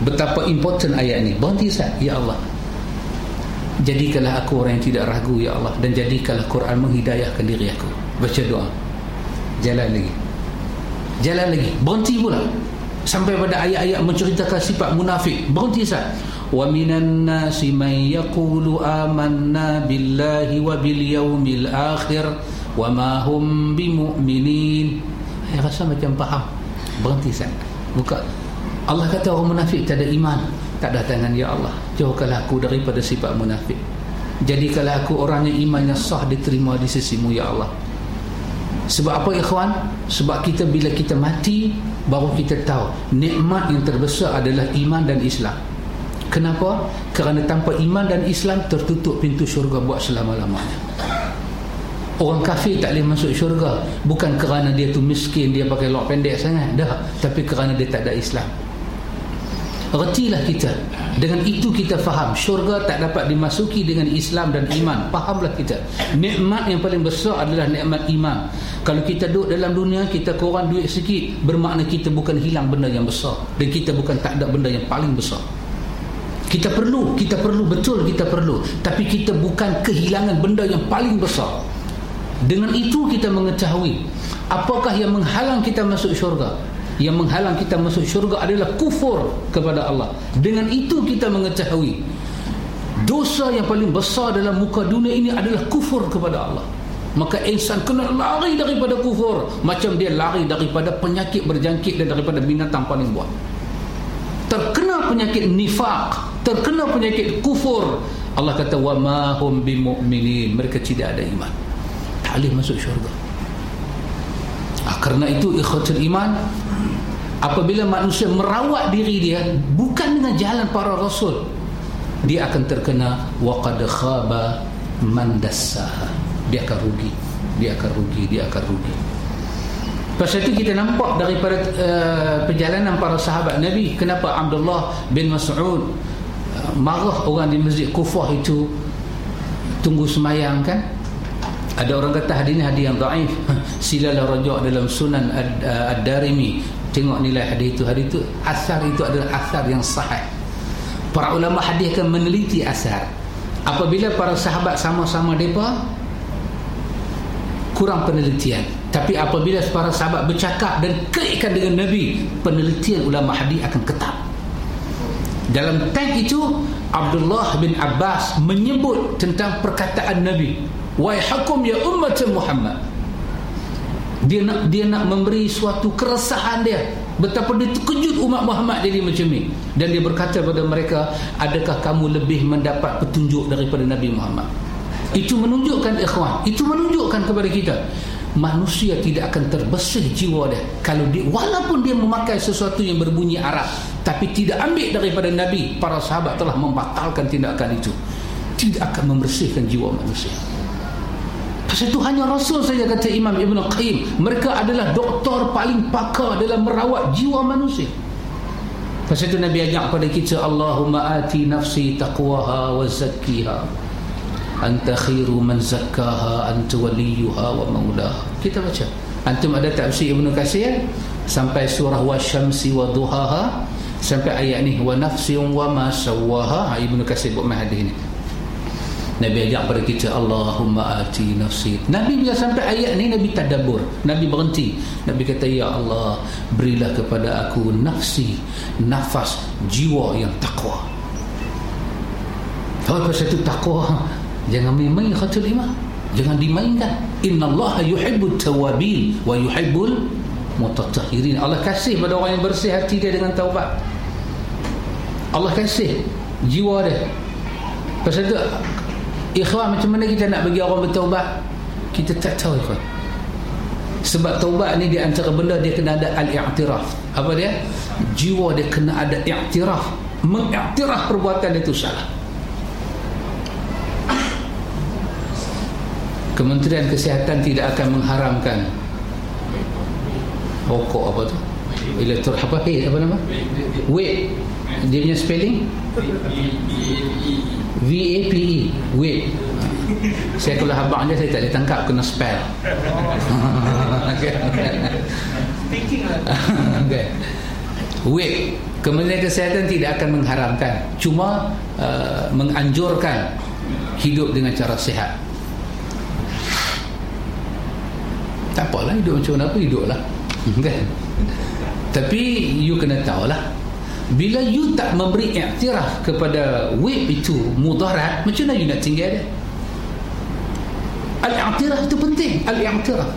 Speaker 1: Betapa important ayat ini berhenti sah ya Allah. Jadikanlah aku orang yang tidak ragu ya Allah. Dan jadikanlah Quran menghidayahkan diri aku. Baca doa. Jalan lagi. Jalan lagi. Berhenti pula sampai pada ayat-ayat menceritakan sifat munafik. Berhenti sah wa minan nasi man yaqulu amanna billahi wa bil yawmil akhir wa ma hum bimu'minin. Saya rasa macam faham. Berhenti sat buka. Allah kata orang munafik tak ada iman. Tak ada tangan ya Allah. Jauhkanlah aku daripada sifat munafik. Jadikanlah aku orang yang imannya sah diterima di sisimu ya Allah sebab apa ikhwan? Sebab kita bila kita mati baru kita tahu nikmat yang terbesar adalah iman dan Islam. Kenapa? Kerana tanpa iman dan Islam tertutup pintu syurga buat selama-lamanya. Orang kafir tak boleh masuk syurga. Bukan kerana dia tu miskin Dia pakai lok pendek sangat. Dah. Tapi kerana dia tak ada Islam Retilah kita. Dengan itu kita faham. Syurga tak dapat dimasuki dengan Islam dan iman. Fahamlah kita. Nikmat yang paling besar adalah nikmat iman. Kalau kita duduk dalam dunia Kita kurang duit sikit Bermakna kita bukan hilang benda yang besar. Dan kita bukan tak ada benda yang paling besar. Kita perlu, kita perlu, betul kita perlu. Tapi kita bukan kehilangan benda yang paling besar. Dengan itu kita mengetahui apakah yang menghalang kita masuk syurga. Yang menghalang kita masuk syurga adalah kufur kepada Allah. Dengan itu kita mengetahui dosa yang paling besar dalam muka dunia ini adalah kufur kepada Allah. maka insan kena lari daripada kufur. Macam dia lari daripada penyakit berjangkit dan daripada binatang paling buat. Terkena penyakit nifak terkena penyakit kufur. Allah kata wa ma hum bimu'minin. Mereka tidak ada iman. Tak boleh masuk syurga ah, kerana itu ikhwatul iman apabila manusia merawat diri dia bukan dengan jalan para rasul dia akan terkena wa qad khaba man dassaha. Dia akan rugi dia akan rugi dia akan rugi. Pasal itu kita nampak daripada uh, perjalanan para sahabat Nabi kenapa Abdullah bin Mas'ud uh, marah orang di masjid Kufah itu tunggu semayang kan ada orang kata hadis ini hadis yang daif silalah rajak dalam sunan uh, ad-darimi. Tengok nilai hadis itu. Hadis itu asar itu adalah asar yang sahih. Para ulama hadis akan meneliti asar. Apabila para sahabat sama-sama mereka kurang penelitian. Tapi apabila para sahabat bercakap dan kaitan dengan Nabi penelitian ulama hadis akan ketat. Dalam tank itu Abdullah bin Abbas menyebut tentang perkataan Nabi wahai hakum ya umat Muhammad. Dia nak dia nak memberi suatu keresahan dia. Betapa dia terkejut umat Muhammad jadi macam ni. Dan dia berkata kepada mereka adakah kamu lebih mendapat petunjuk daripada Nabi Muhammad? Itu menunjukkan ikhwan itu menunjukkan kepada kita manusia tidak akan terbersih jiwa dia. Kalau dia walaupun dia memakai sesuatu yang berbunyi Arab tapi tidak ambil daripada Nabi para sahabat telah membatalkan tindakan itu. Tidak akan membersihkan jiwa manusia itu hanya Rasul saja kata Imam Ibn Qayyim. Mereka adalah doktor paling pakar dalam merawat jiwa manusia. Pasal itu Nabi ajak kepada kita Allahumma ati nafsi taqwaha wa zakkiha. Anta khiru man zakkaha anta waliyuha wa maulaha kita baca. Antum ada tafsir Ibnu Katsir? Sampai surah wasyamsi wa duhaha. Sampai ayat ni wa nafsin wa ma sawaha ha, Ibnu Katsir buat hadis ni Nabi ajak pada kita Allahumma ati nafsi Nabi bila sampai ayat ni Nabi tadabur Nabi berhenti Nabi kata Ya Allah Berilah kepada aku nafsi Nafas Jiwa yang takwa Apa pasal itu takwa Jangan main-main khatul iman. Jangan dimainkan. Inna Allah yuhibbul tawabin wa yuhibbul mutatahirin. Allah kasih pada orang yang bersih hati dia dengan taubat. Allah kasih jiwa dia. Pasal itu, ikhwan macam mana kita nak bagi orang bertaubat? Kita tak tahu ikhwan. Sebab taubat ni di antara benda dia kena ada al-i'tiraf. Apa dia? Jiwa dia kena ada i'tiraf. Mengiktiraf perbuatan itu salah. Kementerian Kesihatan tidak akan mengharamkan rokok apa tu? Elektro apa? Hey, apa nama? Wait. Dia punya spelling? V-A-P-E. Wait. Saya kalau habang dia saya tak boleh tangkap kena spell. okay. Wait. Kementerian Kesihatan tidak akan mengharamkan. Cuma uh, menganjurkan hidup dengan cara sihat. tak apalah hidup macam mana pun hidup lah kan tapi you kena tahu lah bila you tak memberi iktiraf kepada web itu mudarat macam mana you nak tinggal dia? Al-iktiraf itu penting. Al-iktiraf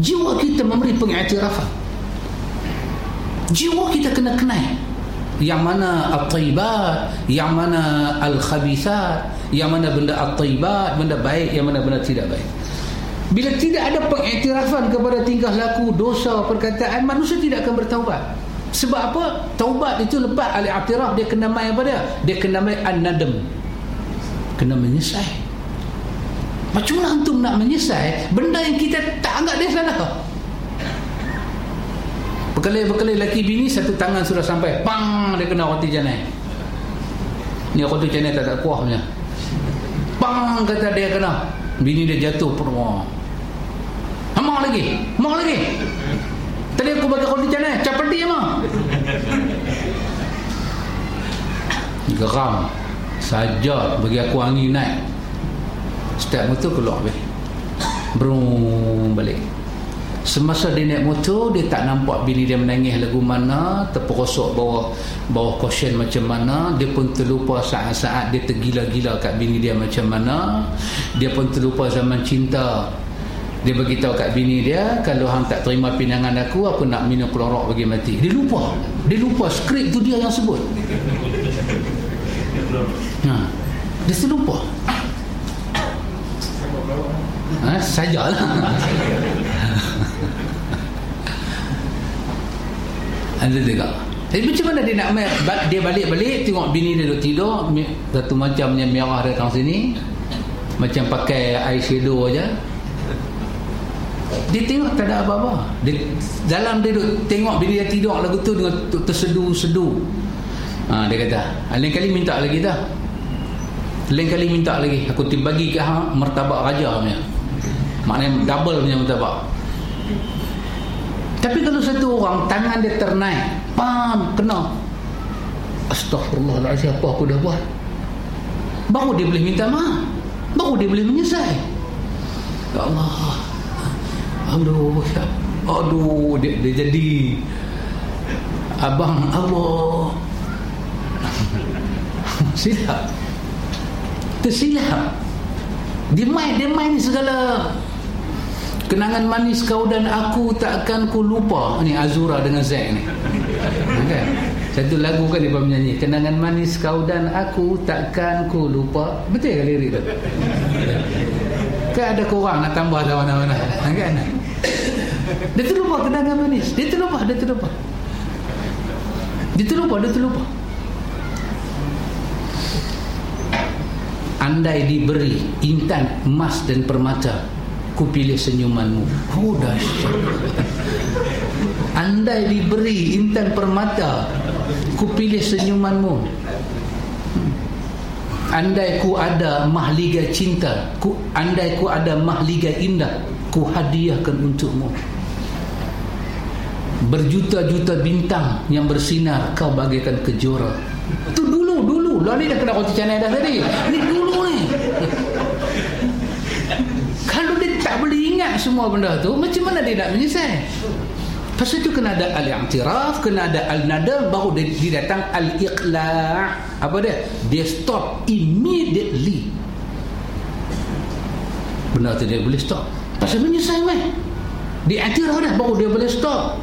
Speaker 1: jiwa kita memberi pengiktirafan. Jiwa kita kena kenal yang mana al-taibat yang mana al-khabithat yang mana benda al-taibat benda baik yang mana benda tidak baik. Bila tidak ada pengiktirafan kepada tingkah laku, dosa, perkataan, manusia tidak akan bertaubat. Sebab apa? Taubat itu lepas al-i'tiraf dia kena mai apa dia? Dia kena mai an-nadam. Kena menyesal. Macam mana antum nak menyesal benda yang kita tak anggap dia salah? Berkali-berkali laki bini satu tangan sudah sampai pang dia kena roti janai. Ni roti janai tak ada kuahnya. Pang kata dia kena. Bini dia jatuh penuh. Mau lagi Mau lagi Tadi aku bagi sana Cepat dia mah Geram Saja bagi aku angin naik. Setiap motor keluar habis Brum balik. Semasa dia naik motor Dia tak nampak bini dia menangis lagu mana Terperosok bawah Bawah cushion macam mana. Dia pun terlupa saat-saat Dia tergila-gila kat bini dia macam mana. Dia pun terlupa zaman cinta. Dia beritahu kat bini dia kalau hang tak terima pinangan aku aku nak minum klorok bagi mati. Dia lupa. Dia lupa skrip tu dia yang sebut ha. dia terlupa ha, sajalah. Anda tengok tapi macam mana dia nak dia balik-balik tengok bini dia duduk tidur satu macamnya merah datang sini macam pakai eyeshadow aja. Dia tengok tak ada apa-apa. Dia, dalam dia duduk tengok bila dia tidur lagu tu dengan tersedu-sedu ha, dia kata ah, lain kali minta lagi dah. Lain kali minta lagi. Aku bagi ke hang martabak raja punya. Maknanya double punya martabak. Tapi kalau satu orang tangan dia ternaik pam kena. Astagfirullahaladzim apa aku dah buat? Baru dia boleh minta maaf. Baru dia boleh menyesal. Ya Allah. Aduh aduh dia, dia jadi abang Allah silap tersilap dia main dia main segala kenangan manis kau dan aku takkan ku lupa. Ni Azura dengan Zack ni. Kan satu lagu kan dia menyanyi. Kenangan manis kau dan aku takkan ku lupa. Betul ke lirik tu? Kan ada korang nak tambah dah mana-mana. Kan dia terlupa kenangan manis. Dia terlupa dia terlupa. Dia terlupa dia terlupa andai diberi intan emas dan permata ku pilih senyumanmu. Oh dahsyat. Andai diberi intan permata ku pilih senyumanmu. Andai ku ada mahliga cinta ku andai ku ada mahliga indah ku hadiahkan untukmu. Berjuta-juta bintang yang bersinar kau bagaikan kejora. Tu dulu dulu. Lah ni dah kena roti canai dah tadi. Ni dulu ni kalau dia tak boleh ingat semua benda tu macam mana dia nak menyesal Pasal itu kena ada al-i'tiraf, kena ada al-nadam, baru dia, dia datang al-iqla' apa dia? Dia stop immediately. Benar tu dia boleh stop. Pasal menyesal meh. Dia i'tiraf dah, baru dia boleh stop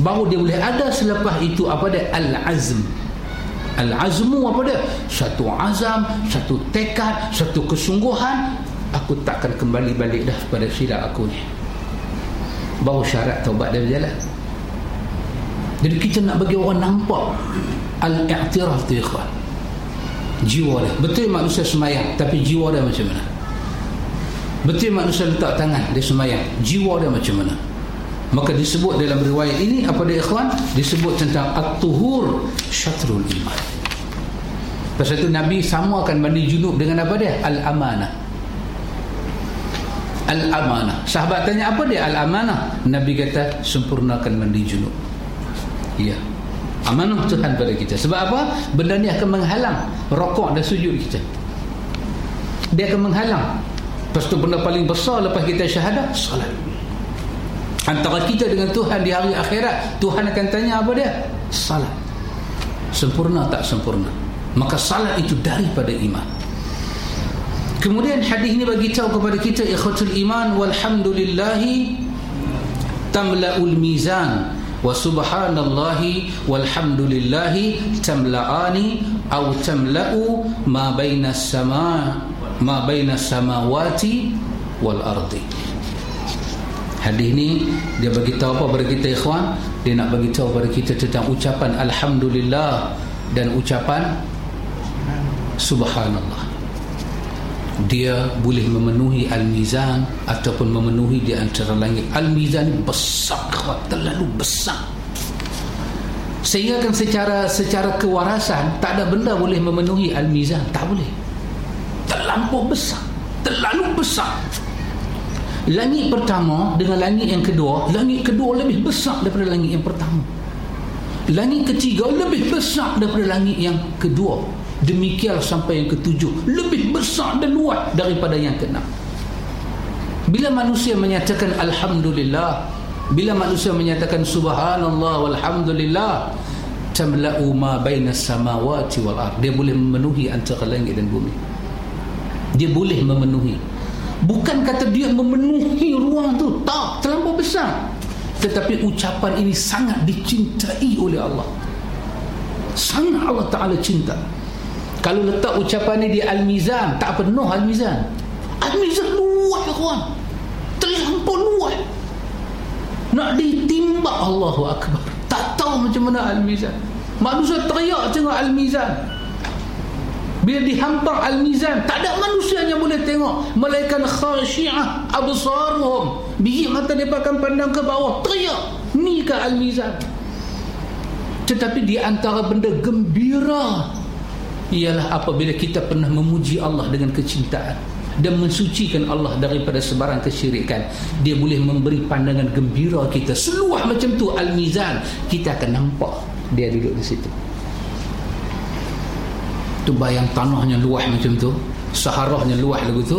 Speaker 1: baru dia boleh ada selepas itu apa dia al-azm al-azmu apa dia satu azam satu tekad satu kesungguhan aku takkan kembali balik dah pada silap aku ni. Baru syarat taubat dia berjalan. Jadi kita nak bagi orang nampak al-i'tiraf tu ikhwan. Jiwa dia. Betul manusia semayang tapi jiwa dia macam mana? Betul manusia letak tangan dia semayang. Jiwa dia macam mana? Maka disebut dalam riwayat ini apa dia ikhwan? Disebut tentang at-tuhur syatrul iman. Pasal itu Nabi samakan mandi junub dengan apa dia? Al-amanah al-amanah. Sahabat tanya apa dia al-amanah? Nabi kata sempurnakan mandi junub. Ya amanah Tuhan pada kita. Sebab apa? Benda ni akan menghalang. Rokok dan sujud kita. Dia akan menghalang. Lepas tu benda paling besar lepas kita syahadah salat antara kita dengan Tuhan di hari akhirat Tuhan akan tanya apa dia? Salat sempurna tak sempurna? Maka salat itu daripada iman kemudian hadis ini bagi tahu kepada kita ikhwatul iman walhamdulillahi tamla'ul mizan wa subhanallahi walhamdulillahi tamla'ani au tamla'u ma bainas sama ma bainas samawati wal ardi Hadis ni dia bagi tahu apa kepada kita ikhwan? Dia nak bagi tahu kepada kita tentang ucapan alhamdulillah dan ucapan subhanallah. Dia boleh memenuhi al-mizan ataupun memenuhi di antara langit. Al-mizan besar, terlalu besar. Sehingga kan secara secara kewarasan tak ada benda boleh memenuhi al-mizan, tak boleh. Terlampau besar, terlalu besar langit pertama dengan langit yang kedua langit kedua lebih besar daripada langit yang pertama langit ketiga lebih besar daripada langit yang kedua demikian sampai yang ketujuh. Lebih besar dan luas daripada yang keenam. Bila manusia menyatakan Alhamdulillah bila manusia menyatakan Subhanallah walhamdulillah tamla'u ma bainas samawati wal ard. Dia boleh memenuhi antara langit dan bumi. Dia boleh memenuhi. Bukan kata dia memenuhi ruang tu. Tak terlalu besar. Tetapi ucapan ini sangat dicintai oleh Allah. Sangat Allah Ta'ala cinta kalau letak ucapan ini di Al-Mizan tak penuh Al-Mizan. Al-Mizan luas ya kawan. Terlampau luas. Nak ditimbak Allahu Akbar. Tak tahu macam mana Al-Mizan. Manusia teriak tengok Al-Mizan. Bila dihampang Al-Mizan tak ada manusia yang boleh tengok. Malaikat khasyiah absaruhum. Biji mata mereka akan pandang ke bawah teriak. Ni ke Al-Mizan? Tetapi di antara benda gembira ialah apabila kita pernah memuji Allah dengan kecintaan dan mensucikan Allah daripada sebarang kesyirikan dia boleh memberi pandangan gembira kita seluah macam tu Al-Mizan. Kita akan nampak dia duduk di situ. Tu bayang tanahnya luas macam tu saharahnya luas lagu tu.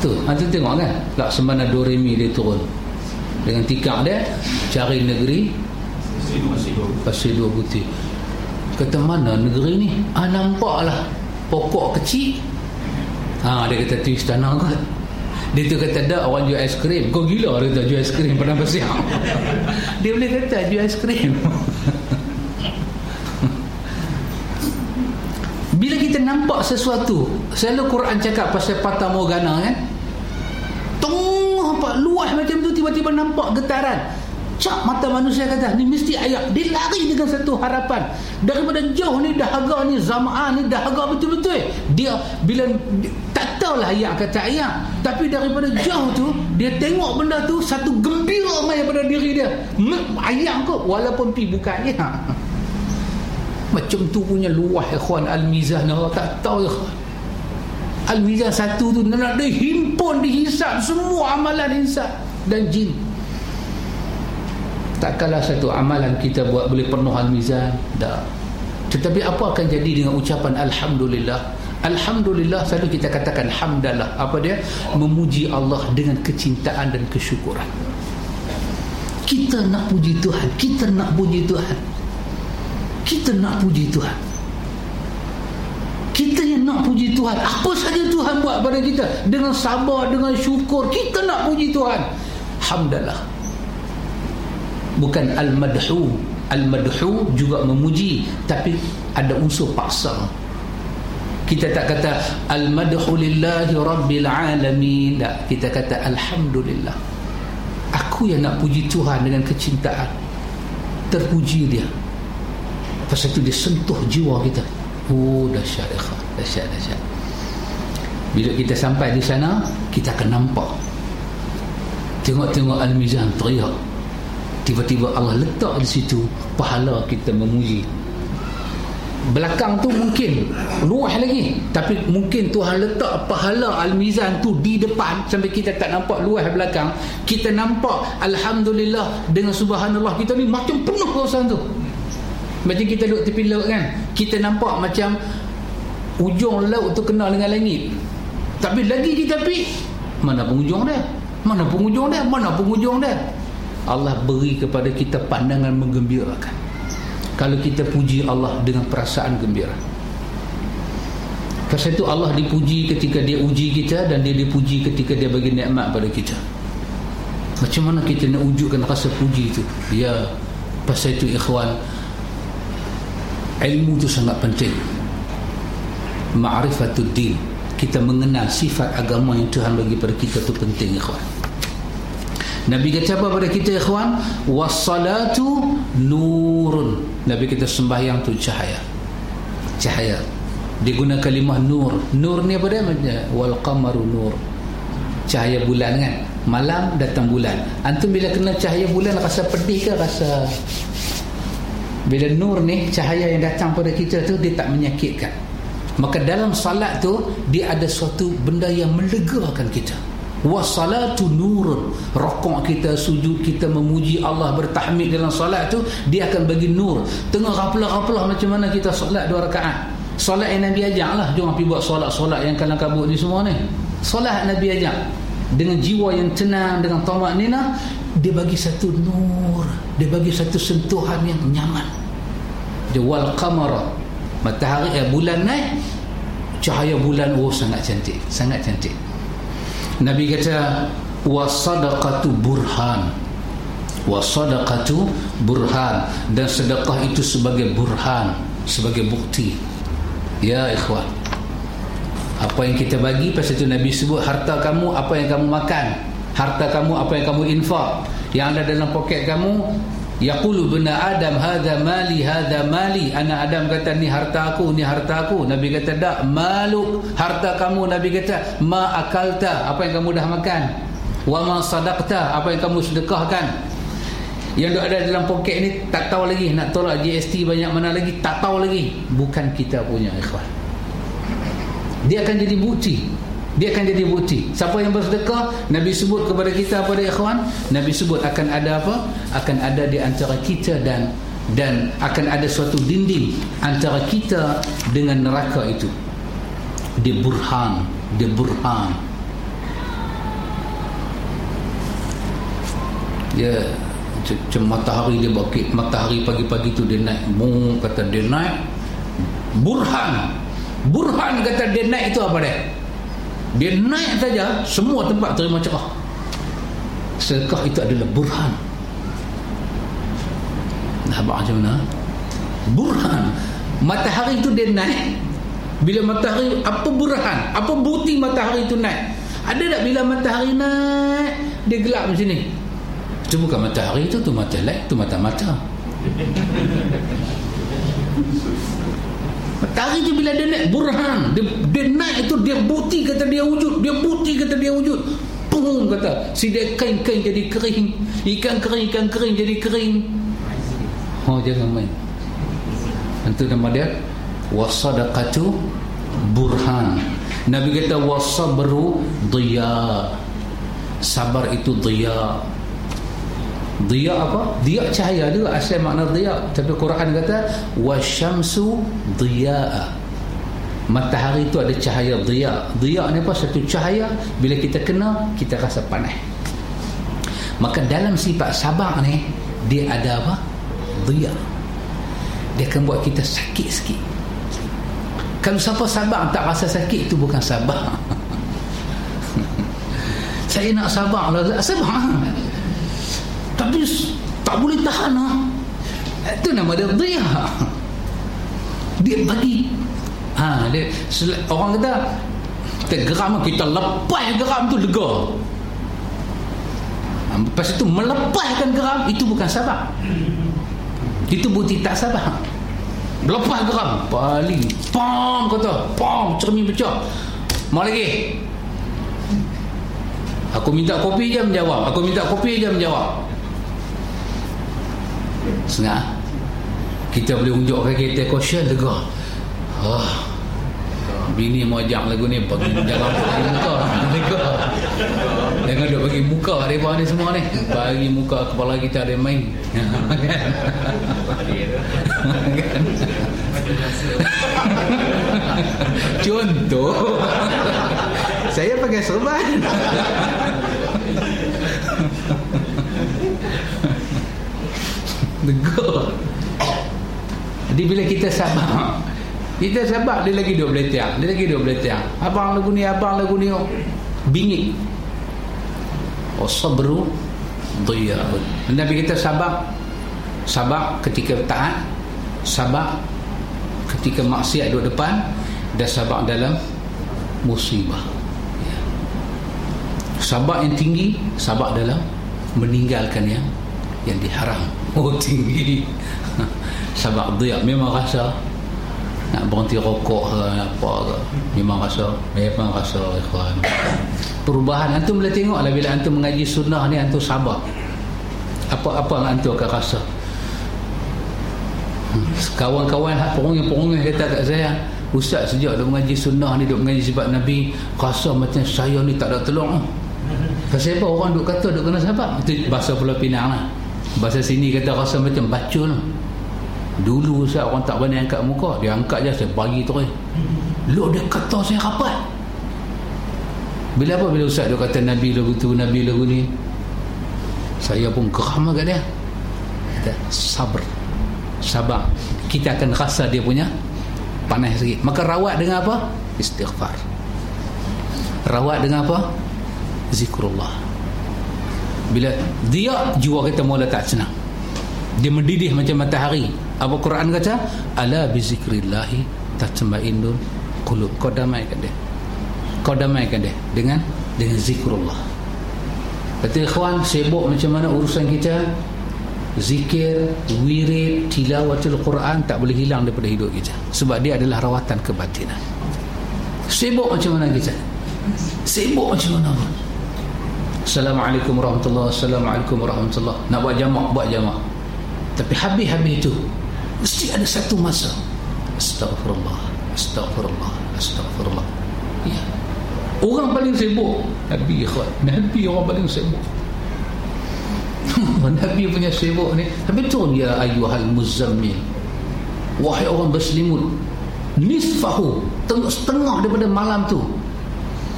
Speaker 1: Tu nanti tengok kan? Tak semana Doremi dia turun. Dengan tikar dia cari negeri pasir dua putih kata mana negeri ni? Ah nampak lah pokok kecil. Ha, dia kata tu istana kot. Dia tu kata tak orang jual aiskrim kau gila dia tak jual aiskrim pada pasir dia boleh kata jual aiskrim bila kita nampak sesuatu selalu Quran cakap pasal patah morgana kan? Tengah luas macam tu tiba-tiba nampak getaran cap mata manusia kata ni mesti ayat. Dia lari dengan satu harapan. Daripada jauh ni dahaga ni zamaan ni dahaga betul-betul. Dia bila tak tahulah ayat kata ayat. Tapi daripada jauh tu dia tengok benda tu satu gembira mai pada diri dia. Ayat kok walaupun pi bukan ayat macam tu punya luah ikhwan al-mizan Allah tak tahu. Ikhwan al-mizan satu tu nak dihimpun dihisap semua amalan insan dan jin tak kalah satu amalan kita buat boleh penuh al-mizan. Dah tetapi apa akan jadi dengan ucapan Alhamdulillah? Alhamdulillah selalu kita katakan Hamdalah. Apa dia? Memuji Allah dengan kecintaan dan kesyukuran. Kita nak puji Tuhan. Kita nak puji Tuhan. Kita nak puji Tuhan. Kita yang nak puji Tuhan. Apa saja Tuhan buat pada kita? Dengan sabar dengan syukur kita nak puji Tuhan. Alhamdulillah bukan al-madhu al-madhu juga memuji tapi ada unsur paksa kita tak kata al-madhu lillahi rabbil alamin tak kita kata alhamdulillah aku yang nak puji Tuhan dengan kecintaan terpuji dia Pasal itu dia sentuh jiwa kita. Oh dahsyat ikhwan, dahsyat dahsyat. Bila kita sampai di sana, kita akan nampak. Tengok-tengok Al-Mizan teriak. Tiba-tiba Allah letak di situ pahala kita memuji. Belakang tu mungkin luah lagi, tapi mungkin Tuhan letak pahala Al-Mizan tu di depan sampai kita tak nampak luah belakang. Kita nampak alhamdulillah dengan subhanallah kita ni macam penuh kawasan tu. Macam kita duduk tepi laut kan Kita nampak macam Ujung laut tu kenal dengan langit Tapi lagi kita pergi Mana penghujung dia Mana penghujung dia Mana penghujung dia Allah beri kepada kita pandangan menggembirakan Kalau kita puji Allah dengan perasaan gembira. Pasal itu Allah dipuji ketika dia uji kita Dan dia dipuji ketika dia bagi nikmat pada kita. Macam mana kita nak wujudkan rasa puji itu? Ya Pasal itu ikhwan ilmu itu sangat penting. Ma'rifatul din kita mengenal sifat agama yang Tuhan bagi pada kita itu penting ikhwan Nabi kata apa pada kita ikhwan? Wassalatu nurun. Nabi kita sembahyang tu cahaya. Cahaya. Dia guna kalimah nur. Nur ni apa dia? Wal qamaru nur. Cahaya bulan kan? Malam datang bulan. Antum bila kena cahaya bulan rasa pedih ke rasa? Bila nur ni cahaya yang datang pada kita tu dia tak menyakitkan. Maka dalam salat tu dia ada suatu benda yang melegakan kita wassalatu nurun. Rokok kita sujud kita memuji Allah bertahmid dalam salat tu dia akan bagi nur. Tengah raplah-raplah macam mana kita salat dua rakaat. Salat yang Nabi ajak lah. Jangan pergi buat salat-salat yang kalang kabut ni semua ni. Salat Nabi ajak. Dengan jiwa yang tenang dengan tamak nina dia bagi satu nur. Dia bagi satu sentuhan yang nyaman. Dia wal qamara matahari eh, bulan naik cahaya bulan oh sangat cantik. Sangat cantik Nabi kata wasadaqatu burhan. Wasadaqatu burhan. Dan sedekah itu sebagai burhan sebagai bukti. Ya ikhwan. Apa yang kita bagi pasal itu Nabi sebut harta kamu apa yang kamu makan? Harta kamu apa yang kamu infak? Yang ada dalam poket kamu yaqulu bena adam hadza mali hadza mali. Anak adam kata ni harta aku ni harta aku. Nabi kata tak maluk harta kamu. Nabi kata ma akalta. Apa yang kamu dah makan? Wa ma sadaqta. Apa yang kamu sedekahkan? Yang ada dalam poket ni tak tahu lagi. Nak tolak GST banyak mana lagi tak tahu lagi. Bukan kita punya ikhwan. Dia akan jadi bukti dia akan jadi bukti. Siapa yang bersedekah Nabi sebut kepada kita pada ikhwan? Nabi sebut akan ada apa? Akan ada di antara kita dan dan akan ada suatu dinding antara kita dengan neraka itu. Di burhan di burhan. Ya macam matahari dia bakit matahari pagi-pagi tu dia naik. Mung kata dia naik. Burhan. Burhan kata dia naik itu apa dia dia naik saja semua tempat terima cerah. Sedekah itu adalah burhan. Nampak macam mana? Burhan. Matahari itu dia naik. Bila matahari apa burhan? Apa bukti matahari itu naik? Ada tak bila matahari naik? Dia gelap macam ni. Itu bukan matahari itu tu mata lain itu mata-mata Matahari tu bila dia naik burhan dia, dia naik itu dia bukti kata dia wujud dia bukti kata dia wujud. Pung kata si dia kain-kain jadi kering ikan kering ikan kering jadi kering. Oh jangan main. Itu nama dia wasadaqatu burhan. Nabi kata wasabru diya. Sabar itu diya Dia apa? Dia cahaya juga asal makna dia. Tapi Quran kata wasyamsu diya'a. Matahari itu ada cahaya dia. Dia ni apa? Satu cahaya bila kita kena kita rasa panas. Maka dalam sifat sabar ni dia ada apa? Dia. Dia akan buat kita sakit sikit. Kalau siapa sabar tak rasa sakit itu bukan sabar. Saya nak sabar lah. Sabar tapi tak boleh tahan lah. itu nama dia dia dia bagi ha, dia, orang kata kita geram kita lepas geram tu lega. Ha, lepas itu melepaskan geram itu bukan sabar itu bukti tak sabar lepas geram paling pam kata pam cermin pecah. Mau lagi? Aku minta kopi je menjawab aku minta kopi je menjawab Setengah Kita boleh unjukkan kereta caution lega. Oh. Bini mau ajak lagu ni Bagi jangan bagi muka. Jangan duk bagi muka Mereka ni semua ni. Bagi muka kepala kita ada main. Contoh. Saya pakai serban Tegur Jadi bila kita sabar Kita sabar Dia lagi duduk beletiak Dia lagi duduk beletiak Abang lagu ni Abang lagu ni oh. Bingit. Oh sabru Diya'un Nabi kita sabar Sabar ketika taat Sabar Ketika maksiat duduk depan Dan sabar dalam Musibah. Ya. Sabar yang tinggi Sabar dalam Meninggalkan yang Yang diharam Oh tinggi Sebab dia memang rasa. Nak berhenti rokok ke apa ke Memang rasa. Memang rasa ikhwan. Perubahan Antum boleh tengok lah Bila antum mengaji sunnah ni Antum sabar. Apa-apa yang antum akan rasa? Kawan-kawan Perungin-perungin kata kat saya Ustaz sejak dia mengaji sunnah ni Dia mengaji sebab Nabi Rasa macam saya ni tak ada telur. Pasal apa orang duk kata Duk kena sabar? Itu bahasa Pulau Pinang lah Bahasa sini kata rasa macam bacul Dulu saya orang tak berani angkat muka Dia angkat je saya bagi terus. Lu dia kata saya rapat. Bila apa? Bila Ustaz dia kata Nabi lagu tu Nabi lagu ni Saya pun geram agak dia. Kata sabar Sabar. Kita akan rasa dia punya Panas sikit. Maka rawat dengan apa? istighfar. Rawat dengan apa? Zikrullah bila dia jiwa kita mula tak senang. Dia mendidih macam matahari. Apa Quran kata? Ala bizikrillahi tatma'innul qulub. Kau damaikan dia. Kau damaikan dia dengan dengan zikrullah. Kata ikhwan sibuk macam mana urusan kita? Zikir wirid tilawatul Quran tak boleh hilang daripada hidup kita. Sebab dia adalah rawatan kebatinan. Sibuk macam mana kita? Sibuk macam mana Assalamualaikum warahmatullahi Assalamualaikum warahmatullahi. Nak buat jamak buat jamak. Tapi habis-habis itu mesti ada satu masa. Astaghfirullah Astaghfirullah Astaghfirullah. Ya. Orang paling sibuk Nabi ikhwan. Nabi orang paling sibuk. Nabi punya sibuk ni Betul ya ayuhal muzammil. Wahai orang berselimut Nisfahu Setengah daripada malam tu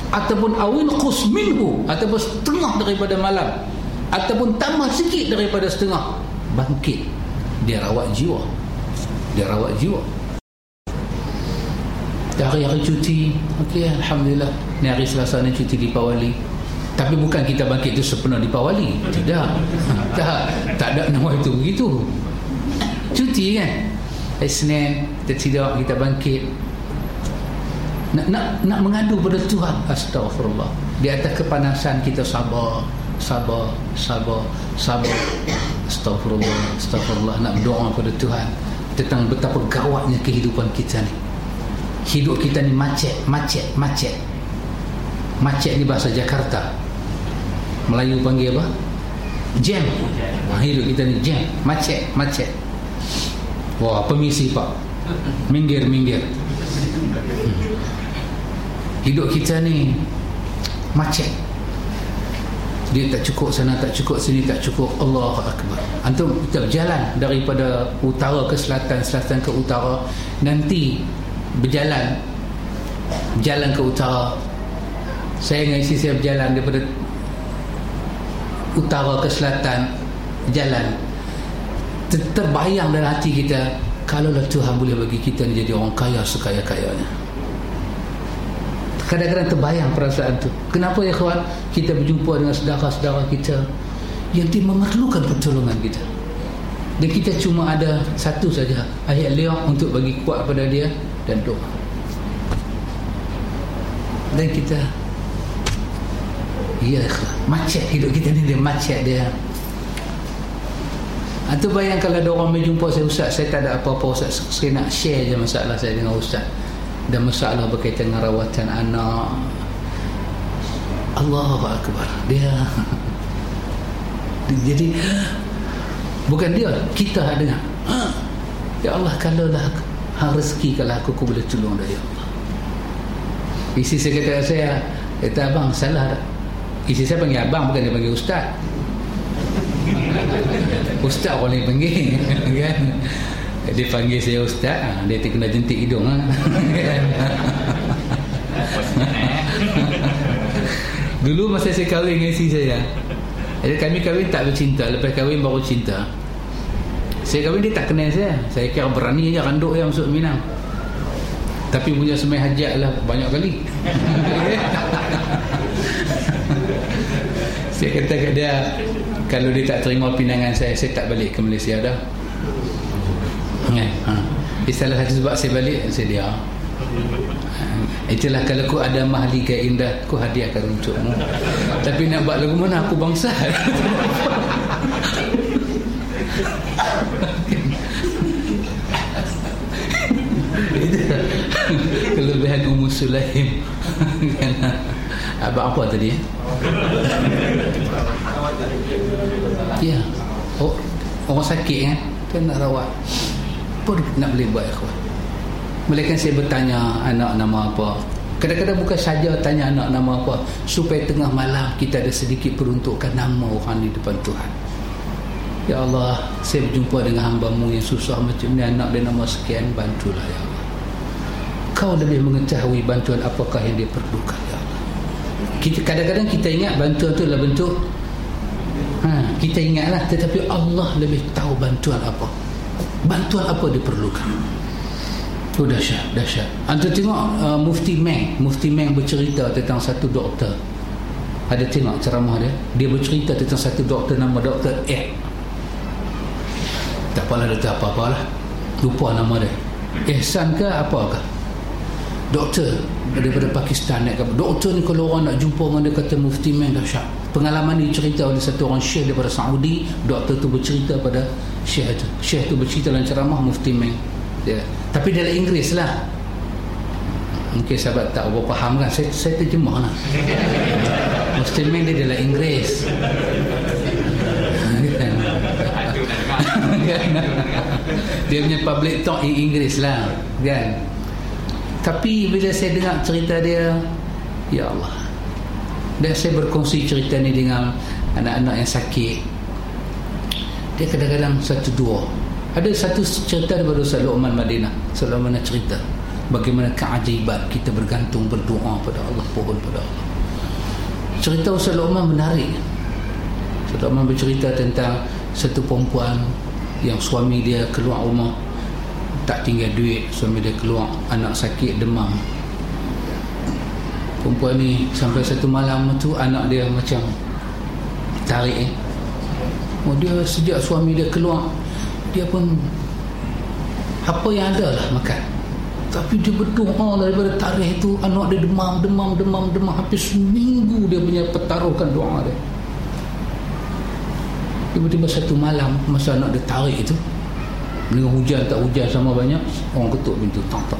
Speaker 1: Ataupun awin qus minhu Ataupun setengah daripada malam Ataupun tambah sikit daripada setengah Bangkit. Dia rawat jiwa. Dia rawat jiwa. Hari-hari cuti okey alhamdulillah. Ni hari Selasa ni cuti di Pawali. Tapi bukan kita bangkit itu sepenuh di Pawali. Tidak. Tak. Tak ada nama itu begitu. Cuti kan? Kita tidak kita bangkit nak, nak nak mengadu pada Tuhan. Astagfirullah di atas kepanasan kita sabar sabar sabar sabar. Astagfirullah astagfirullah nak berdoa pada Tuhan tentang betapa gawatnya kehidupan kita ni. Hidup kita ni macet macet macet. Macet ni bahasa Jakarta. Melayu panggil apa? Jam. Hidup kita ni jam. Macet macet. Wah permisi pak. Minggir minggir. hmm. Hidup kita ni macet. Dia tak cukup sana tak cukup sini tak cukup. Allah Akbar. Antum kita berjalan daripada utara ke selatan selatan ke utara nanti berjalan jalan ke utara. Saya dengan isteri saya berjalan daripada utara ke selatan jalan. Ter terbayang dalam hati kita kalaulah Tuhan boleh bagi kita jadi orang kaya sekaya-kayanya kadang-kadang terbayang perasaan tu. Kenapa ya kawan? Kita berjumpa dengan saudara-saudara kita yang dia memerlukan pertolongan kita. Dan kita cuma ada satu saja ayat liang untuk bagi kuat pada dia dan doa. Dan kita ya macet hidup kita ni dia macet dia. Atau bayang kalau ada orang berjumpa saya ustaz saya tak ada apa-apa ustaz. Saya nak share je masalah saya dengan ustaz dan masalah berkaitan dengan rawatan anak. Allahu Akbar. Dia jadi bukan dia kita ada ya Allah kalau lah hang rezeki kalau aku aku boleh tolong dia ya Allah. Isi saya kata saya kata abang salah tak? Isi saya panggil abang bukan dia panggil ustaz. Ustaz boleh panggil kan dia panggil saya ustaz ha, dia kena jentik hidung ha. dulu masa saya kahwin dengan isi saya kami kahwin tak bercinta lepas kahwin baru cinta. Saya kahwin dia tak kenal saya. Saya kira berani aja randuk yang masuk Minang tapi punya semai hajat lah banyak kali. Saya kata kat dia kalau dia tak terima pinangan saya saya tak balik ke Malaysia dah ha. salah satu sebab saya balik saya dia. Ha. itulah kalau aku ada mahli ke indah aku hadiahkan untukmu tapi nak buat lagu mana aku bangsa. Kelebihan Ummu Sulaim. Abang apa tadi? Ya. Oh, orang sakit kan? Kan nak rawat apa nak boleh buat ikhwan. Melainkan saya bertanya anak nama apa. Kadang-kadang bukan saja tanya anak nama apa Supaya tengah malam kita ada sedikit peruntukan nama orang di depan Tuhan. Ya Allah Saya berjumpa dengan hambamu yang susah macam ni Anak dia nama sekian Bantulah ya Allah. Kau lebih mengetahui bantuan apakah yang dia perlukan ya Allah. Kita Kadang-kadang kita ingat bantuan itu adalah bentuk ha, Kita ingatlah Tetapi Allah lebih tahu bantuan apa Bantuan apa dia perlukan Oh dahsyat, dahsyat. Anda tengok uh, Mufti Meng, Mufti Meng bercerita tentang satu doktor. Ada tengok ceramah dia. Dia bercerita tentang satu doktor nama doktor Eh. Tak apalah doktor apa-apalah. Lupa nama dia. Ehsan ke apa ke? Doktor daripada Pakistan naik Doktor ni kalau orang nak jumpa dengan dia kata Mufti Meng dahsyat. Pengalaman ni cerita oleh satu orang syekh daripada Saudi. Doktor tu bercerita pada syekh tu. Syekh tu bercerita dalam ceramah Mufti Meng dia. Tapi dalam Inggeris lah. Mungkin sahabat tak apa faham kan. Saya, saya terjemah lah. Muslimin dia dalam Inggeris. dia punya public talk in Inggeris lah. Kan? Tapi bila saya dengar cerita dia, Ya Allah. Dan saya berkongsi cerita ni dengan anak-anak yang sakit. Dia kadang-kadang satu dua. Ada satu cerita daripada Ustaz Luqman Madinah. Ustaz Luqman cerita Bagaimana keajaiban kita bergantung berdoa pada Allah Pohon pada Allah. Cerita Ustaz Luqman menarik. Ustaz Luqman bercerita tentang Satu perempuan Yang suami dia keluar rumah Tak tinggal duit Suami dia keluar Anak sakit demam Perempuan ni Sampai satu malam tu Anak dia macam Tarik eh. Oh, dia sejak suami dia keluar dia pun apa yang ada lah makan. Tapi dia berdoa daripada tarikh itu anak dia demam demam demam demam. Hampir seminggu dia punya pertaruhkan doa dia. Tiba-tiba satu malam masa anak dia tarik itu dengan hujan tak hujan sama banyak orang ketuk pintu tak tak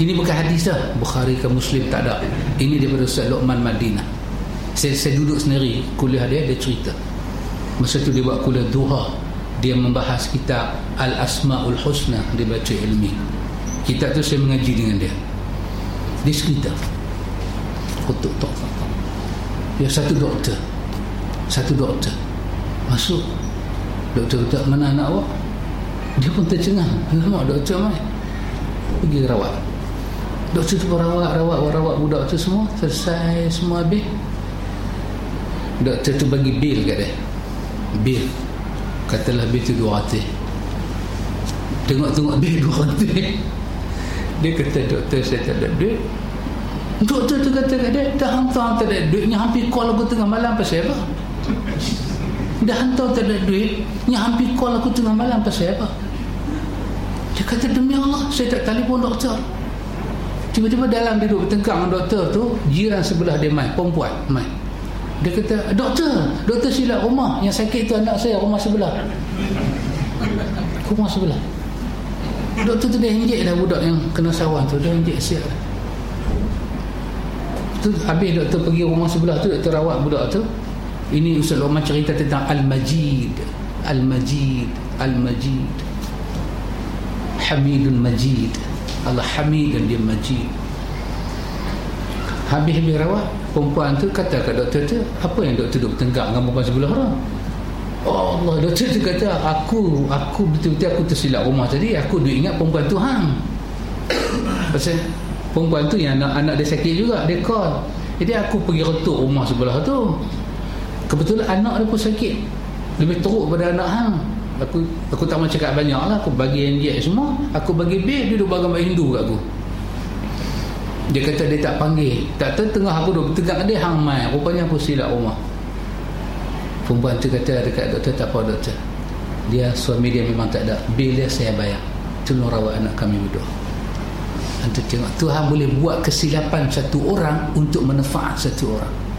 Speaker 1: ini bukan hadis lah Bukhari ke Muslim tak ada. Ini daripada Ustaz Luqman Madinah. Saya, saya duduk sendiri. Kuliah dia dia cerita. Masa tu dia buat kuliah duha. Dia membahas kitab Al-Asma'ul Husna. Dia baca ilmi. Kitab tu saya mengaji dengan dia. Dia cerita. Kutuk tok. Dia satu doktor. Satu doktor. Masuk. Doktor kata mana anak awak? Dia pun tercengang. Lama doktor mai pergi rawat doktor tu rawat rawat rawat budak tu semua selesai semua habis. Doktor tu bagi bil kat dia. Bil. Katalah bil tu 200 tengok-tengok bil 200 dia kata doktor saya tak ada duit. Doktor tu kata kat dia dah hantar tak ada duitnya hampir call aku tengah malam pasal apa? Dah hantar tak ada duit. Ni hampir call aku tengah malam pasal apa? Dia kata demi Allah saya tak telefon doktor tiba-tiba dalam duduk bertengkar dengan doktor tu jiran sebelah dia mai perempuan mai dia kata, doktor, doktor silap rumah. Yang sakit itu anak saya, rumah sebelah. Rumah sebelah. Doktor tu dah injek dah budak yang kena sawan tu. Dah injek siap. Tu, habis doktor pergi rumah sebelah tu, doktor rawat budak tu. Ini Ustaz Luqman cerita tentang Al-Majid. Al-Majid. Al-Majid. Hamidun Majid. Allah Hamid dan dia Majid. Habis-habis rawat, perempuan tu kata kat doktor tu apa yang doktor duk tenggak dengan perempuan sebelah orang? Oh Allah doktor tu kata aku aku betul-betul aku tersilap rumah tadi aku duk ingat perempuan tu hang pasal perempuan tu yang anak, anak dia sakit juga dia call. Jadi aku pergi retuk rumah sebelah tu. Kebetulan anak dia pun sakit. Lebih teruk pada anak hang aku aku tak mahu cakap banyak lah. Aku bagi yang semua. Aku bagi bil dia duduk bagai Hindu kat aku. Dia kata dia tak panggil. Tak tahu tengah aku duduk tegak dia hang mai. Rupanya aku silap rumah. Perempuan tu kata dekat doktor tak apa doktor. Dia suami dia memang tak ada. Bil dia saya bayar tolong rawat anak kami berdua. Anda tengok Tuhan boleh buat kesilapan satu orang untuk manfaat satu orang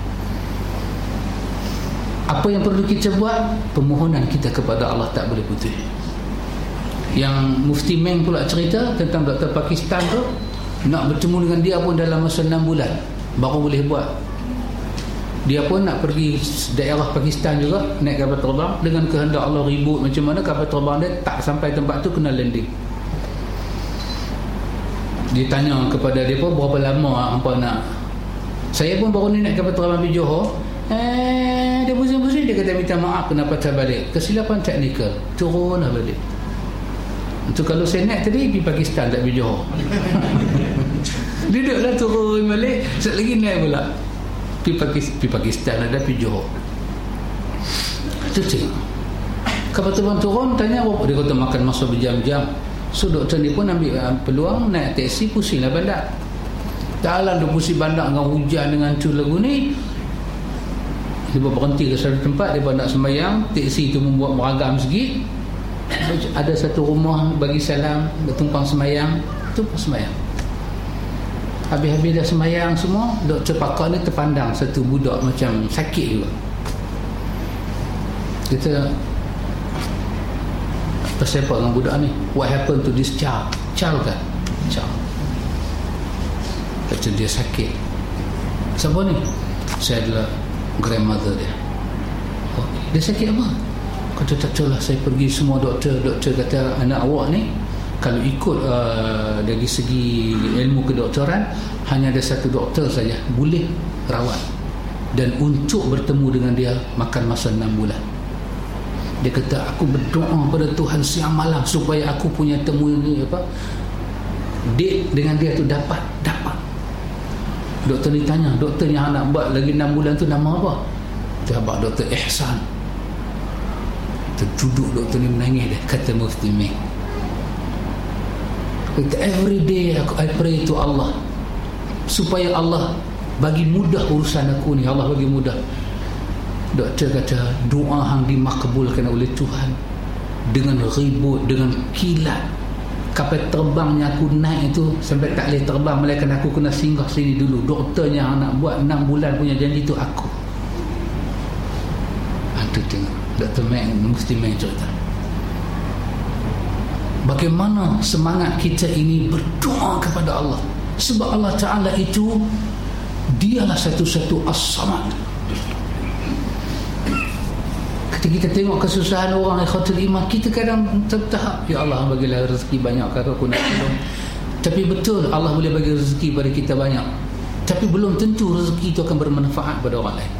Speaker 1: apa yang perlu kita buat? Permohonan kita kepada Allah tak boleh putih. Yang Mufti Meng pula cerita tentang doktor Pakistan tu nak bertemu dengan dia pun dalam masa 6 bulan baru boleh buat. Dia pun nak pergi daerah Pakistan juga naik kapal terbang. Dengan kehendak Allah ribut macam mana kapal terbang dia tak sampai tempat tu kena landing. Dia tanya kepada dia pun berapa lama apa nak? Saya pun baru ni naik kapal terbang di Johor. Eh dia pusing-pusing dia kata minta maaf kenapa tak balik. Kesilapan teknikal turun lah balik. Itu kalau saya naik tadi pergi Pakistan tak pergi Johor. Duduklah turun balik Sekejap lagi naik pula. Pergi Pakistan, pergi Pakistan ada pergi Johor. Itu tengok Kapal terbang turun Tanya apa Dia kata makan masa berjam-jam. So doktor ni pun ambil uh, peluang naik teksi pusinglah bandar. Dalam dia pusing bandar dengan hujan dengan tu lagu ni dia berhenti ke satu tempat dia nak sembahyang. Teksi tu membuat meragam sikit. Ada satu rumah bagi salam bertumpang sembahyang. Tu pun sembahyang. Habis-habis dah sembahyang semua doktor pakar ni terpandang satu budak macam sakit juga. Kita tersepak dengan budak ni? What happened to this child? Child kan child. Kata dia sakit. Siapa ni? Saya adalah grandmother dia. Oh, dia sakit apa? Kata tak tahu lah saya pergi semua doktor doktor kata anak awak ni kalau ikut uh, dari segi ilmu kedoktoran hanya ada satu doktor saja boleh rawat. Dan untuk bertemu dengan dia makan masa 6 bulan. Dia kata aku berdoa pada Tuhan siang malam supaya aku punya temu apa date dengan dia tu dapat dapat doktor ni tanya doktor yang nak buat lagi 6 bulan tu nama apa? Dia doktor Ihsan. Terduduk doktor ni menangis dia. Kata mufti Ming kata every day aku, I pray to Allah supaya Allah bagi mudah urusan aku ni. Allah bagi mudah. Doktor kata doa hang dimakbulkan oleh Tuhan dengan ribut, dengan kilat kapal terbangnya aku naik itu sampai tak boleh terbang. Melainkan aku kena singgah sini dulu. Doktornya yang nak buat 6 bulan punya janji itu aku. Itu tengok. Dr. Mac mesti main cerita bagaimana semangat kita ini berdoa kepada Allah. Sebab Allah Ta'ala itu dialah satu-satu as-samad Ketika kita tengok kesusahan orang ikhwatul iman Kita kadang tertahap. Ya Allah bagilah rezeki banyak Kakak aku nak tolong. Tapi betul Allah boleh bagi rezeki pada kita banyak. Tapi belum tentu rezeki itu akan bermanfaat pada orang lain.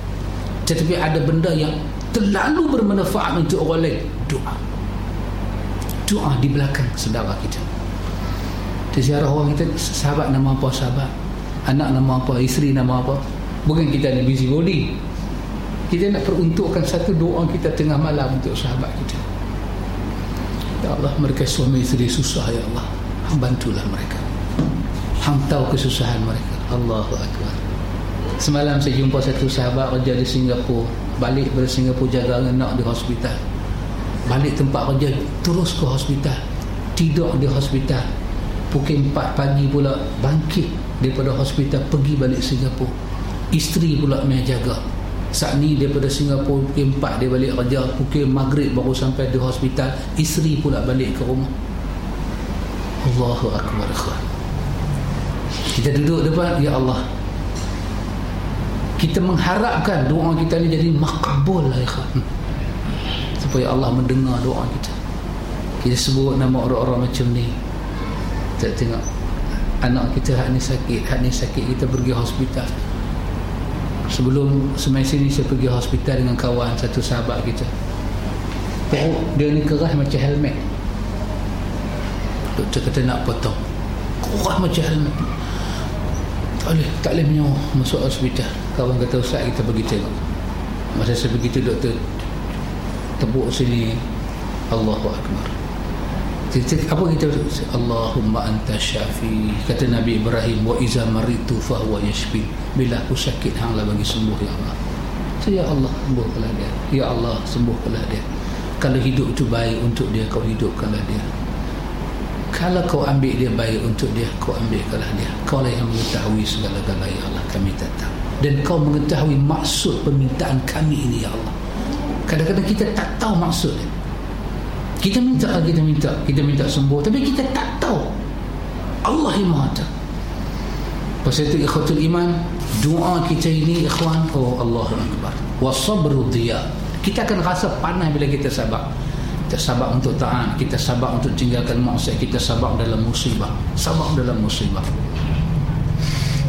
Speaker 1: Tetapi ada benda yang Terlalu bermanfaat untuk orang lain Doa. Doa di belakang saudara kita. Tersiarah orang kita Sahabat nama apa sahabat? Anak nama apa? Isteri nama apa? Bukan kita ni busy body kita nak peruntukkan satu doa kita tengah malam untuk sahabat kita. Ya Allah mereka suami isteri susah Ya Allah. Bantulah mereka. Hang tahu kesusahan mereka. Allahu Akbar. Semalam saya jumpa satu sahabat kerja di Singapura. Balik dari Singapura jaga anak di hospital. Balik tempat kerja Terus ke hospital. Tidur di hospital. Pukul 4 pagi pula Bangkit daripada hospital Pergi balik Singapura. Isteri pula main jaga saat ni daripada Singapura pukul 4 dia balik kerja pukul maghrib baru sampai di hospital isteri pula balik ke rumah. Allahu Akbar kita duduk depan Ya Allah. Kita mengharapkan doa kita ni jadi makbul lah supaya Allah mendengar doa kita. Kita sebut nama orang-orang macam ni. Kita tengok. Anak kita hak ni sakit hak ni sakit kita pergi hospital sebelum semasa ni saya pergi hospital dengan kawan satu sahabat kita. Perut dia ni keras macam helmet. Doktor kata nak potong. Keras macam helmet. Tak boleh tak boleh menyawa masuk hospital. Kawan kata ustaz kita pergi tengok. Masa saya pergi tu doktor tepuk sini. Allahu Akbar apa kita Allahumma anta syafi. Kata Nabi Ibrahim wa iza maritu fahuwa yashfi. Bila aku sakit hanglah bagi sembuh ya Allah. So, ya Allah sembuhkanlah dia. Ya Allah sembuhkanlah dia. Kalau hidup itu baik untuk dia kau hidupkanlah dia. Kalau kau ambil dia baik untuk dia kau ambilkanlah dia. Kau lah yang mengetahui segala-gala ya Allah kami tahu dan kau mengetahui maksud permintaan kami ini ya Allah. Kadang-kadang kita tak tahu maksud dia kita minta kita minta kita minta sembuh. Tapi kita tak tahu. Allah yang maha tahu. Pasal itu ikhwatul iman doa kita ini ikhwan oh Allah Akbar. Wasabru diya. Kita akan rasa panas bila kita sabar kita sabar untuk taat kita sabar untuk tinggalkan maksiat kita sabar dalam musibah. Sabar dalam musibah.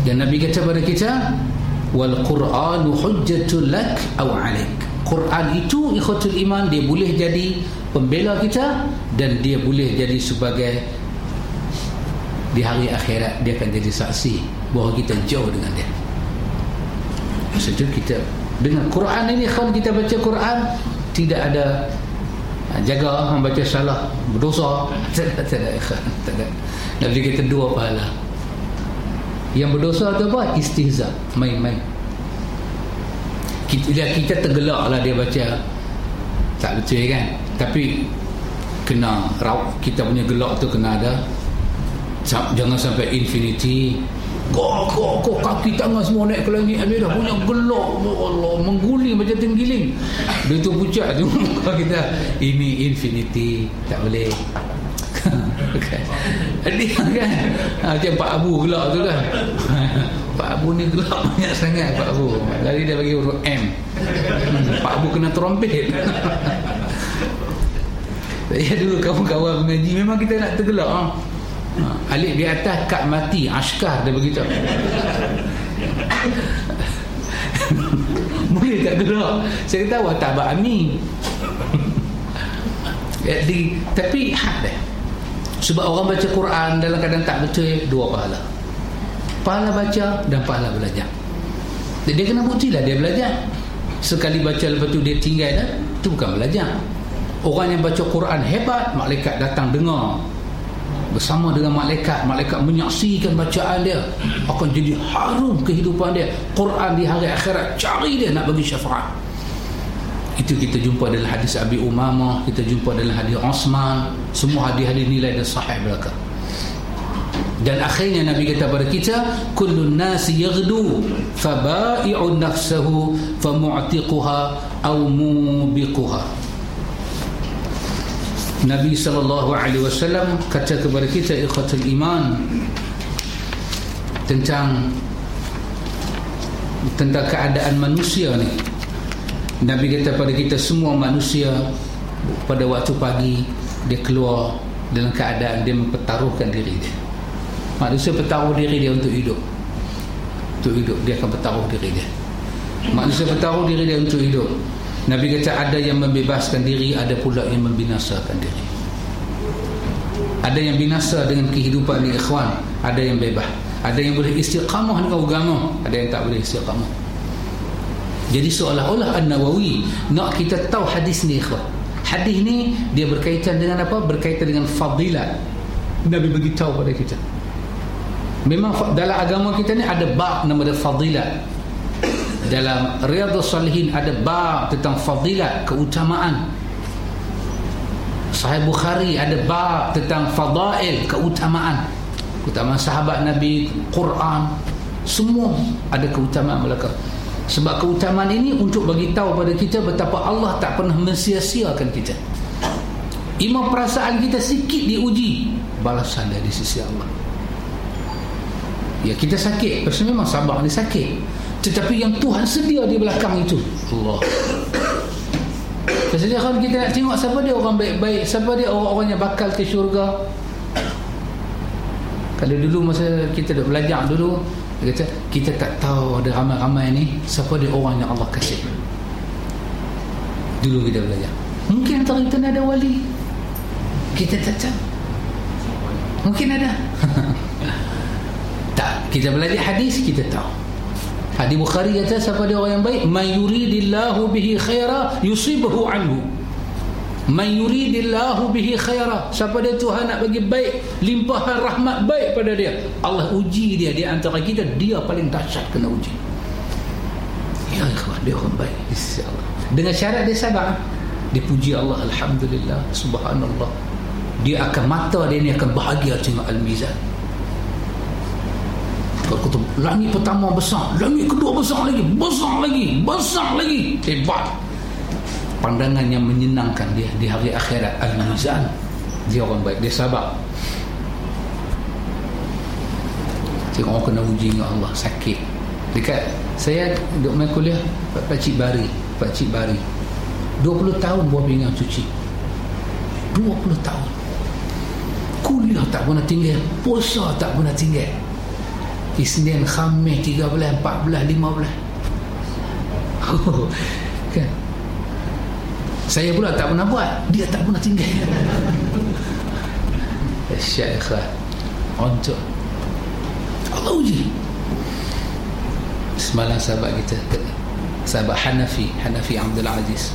Speaker 1: Dan Nabi kata kepada kita wal qur'anu hujjatul lak aw Quran itu ikhwatul iman dia boleh jadi pembela kita dan dia boleh jadi sebagai di hari akhirat dia akan jadi saksi bahawa kita jauh dengan dia. Masa itu kita dengan Quran ini kalau kita baca Quran tidak ada ha, jaga orang baca salah berdosa. Tak ada tak ada Nabi kata dua pahala. Yang berdosa tu apa? Istihza main-main kita, kita tergelak lah dia baca. Tak betul kan? Tapi kena kita punya gelak tu kena ada. Jangan sampai infinity. Kok kok kok kaki tangan semua naik ke langit. Amir dah punya gelak. Allah mengguling macam tenggiling. Dia tu pucat tu. Kita ini infinity. Tak boleh. Dia kan? Ha, macam Pak Abu gelak tu kan Pak Abu ni gelak banyak sangat Pak Abu Lari dia bagi huruf M. Hmm, Pak Abu kena trompet. Saya dulu kawan-kawan mengaji memang kita nak tergelak ha? Ha, alif di atas kad mati askar dia begitu boleh tak gerak saya kata awak tak ami di, tapi hak dia. Sebab orang baca Quran dalam keadaan tak betul dua pahala pahala baca dan pahala belajar. Dia kena bukti lah dia belajar. Sekali baca lepas tu dia tinggal dah itu bukan belajar. Orang yang baca Quran hebat malaikat datang dengar. Bersama dengan malaikat malaikat menyaksikan bacaan dia akan jadi harum kehidupan dia. Quran di hari akhirat cari dia nak bagi syafaat. Itu kita jumpa dalam hadis Abi Umamah kita jumpa dalam hadis Osman. Semua hadis-hadis nilai dan sahih belaka dan akhirnya Nabi kata kepada kita kullun nasi yaghdu fabai'un nafsahu famu'tiquha aw mubiquha Nabi sallallahu alaihi wasallam kata kepada kita ikhwatul iman tentang tentang keadaan manusia ni. Nabi kata pada kita semua manusia pada waktu pagi dia keluar dalam keadaan dia mempertaruhkan diri dia. Manusia bertaruh diri dia untuk hidup. Untuk hidup dia akan bertaruh diri dia. Manusia bertaruh diri dia untuk hidup. Nabi kata ada yang membebaskan diri Ada pula yang membinasakan diri Ada yang binasa dengan kehidupan di ikhwan Ada yang bebas Ada yang boleh istiqamah dengan agama Ada yang tak boleh istiqamah Jadi seolah-olah An-Nawawi Nak kita tahu hadis ni ikhwan Hadis ni dia berkaitan dengan apa? Berkaitan dengan fadilat Nabi beritahu pada kita Memang dalam agama kita ni ada bab nama dia fadilat. Dalam Riyadhus Salihin ada bab tentang fadilat keutamaan. Sahih Bukhari ada bab tentang fadail keutamaan. Keutamaan sahabat Nabi Quran semua ada keutamaan mereka. Sebab keutamaan ini untuk bagi tahu pada kita betapa Allah tak pernah mensia-siakan kita. Iman perasaan kita sikit diuji balasan dari sisi Allah ya kita sakit. Pasal memang sabar ni sakit. Tetapi yang Tuhan sedia di belakang itu. Allah. Maksudnya kalau kita nak tengok siapa dia orang baik-baik Siapa dia orang-orang yang bakal ke syurga? Kalau dulu masa kita dah belajar dulu Dia kata kita tak tahu ada ramai-ramai ni Siapa dia orang yang Allah kasih. Dulu kita belajar. Mungkin antara kita ada wali. Kita tak tahu. Mungkin ada Kita belajar hadis kita tahu. Hadis Bukhari kata siapa dia orang yang baik? Man yuridillahu bihi khaira yusibahu anhu. Man yuridillahu bihi khaira. Siapa dia Tuhan nak bagi baik limpahan rahmat baik pada dia? Allah uji dia di antara kita. Dia paling dahsyat kena uji. Ya ikhwan dia orang baik insyaallah. Dengan syarat dia sabar. Dipuji Allah alhamdulillah subhanallah. Dia akan mata dia ni akan bahagia tengok al-mizan kata kata langit pertama besar. Langit kedua besar lagi. Besar lagi. Besar lagi. Hebat. Pandangan yang menyenangkan dia di hari akhirat. Al-mizan. Dia orang baik. Dia sabar. Tengok orang kena uji dengan Allah. Sakit. Dekat saya duduk main kuliah Pak Cik Bari. Pak Cik Bari. 20 tahun buah pinggang cuci. 20 tahun. Kuliah tak pernah tinggal. Puasa tak pernah tinggal Isnin, Khamis, 13, 14, 15 oh, kan? Saya pula tak pernah buat. Dia tak pernah tinggal. Syekh Untuk Allah uji Semalam sahabat kita Sahabat Hanafi Hanafi Abdul Aziz.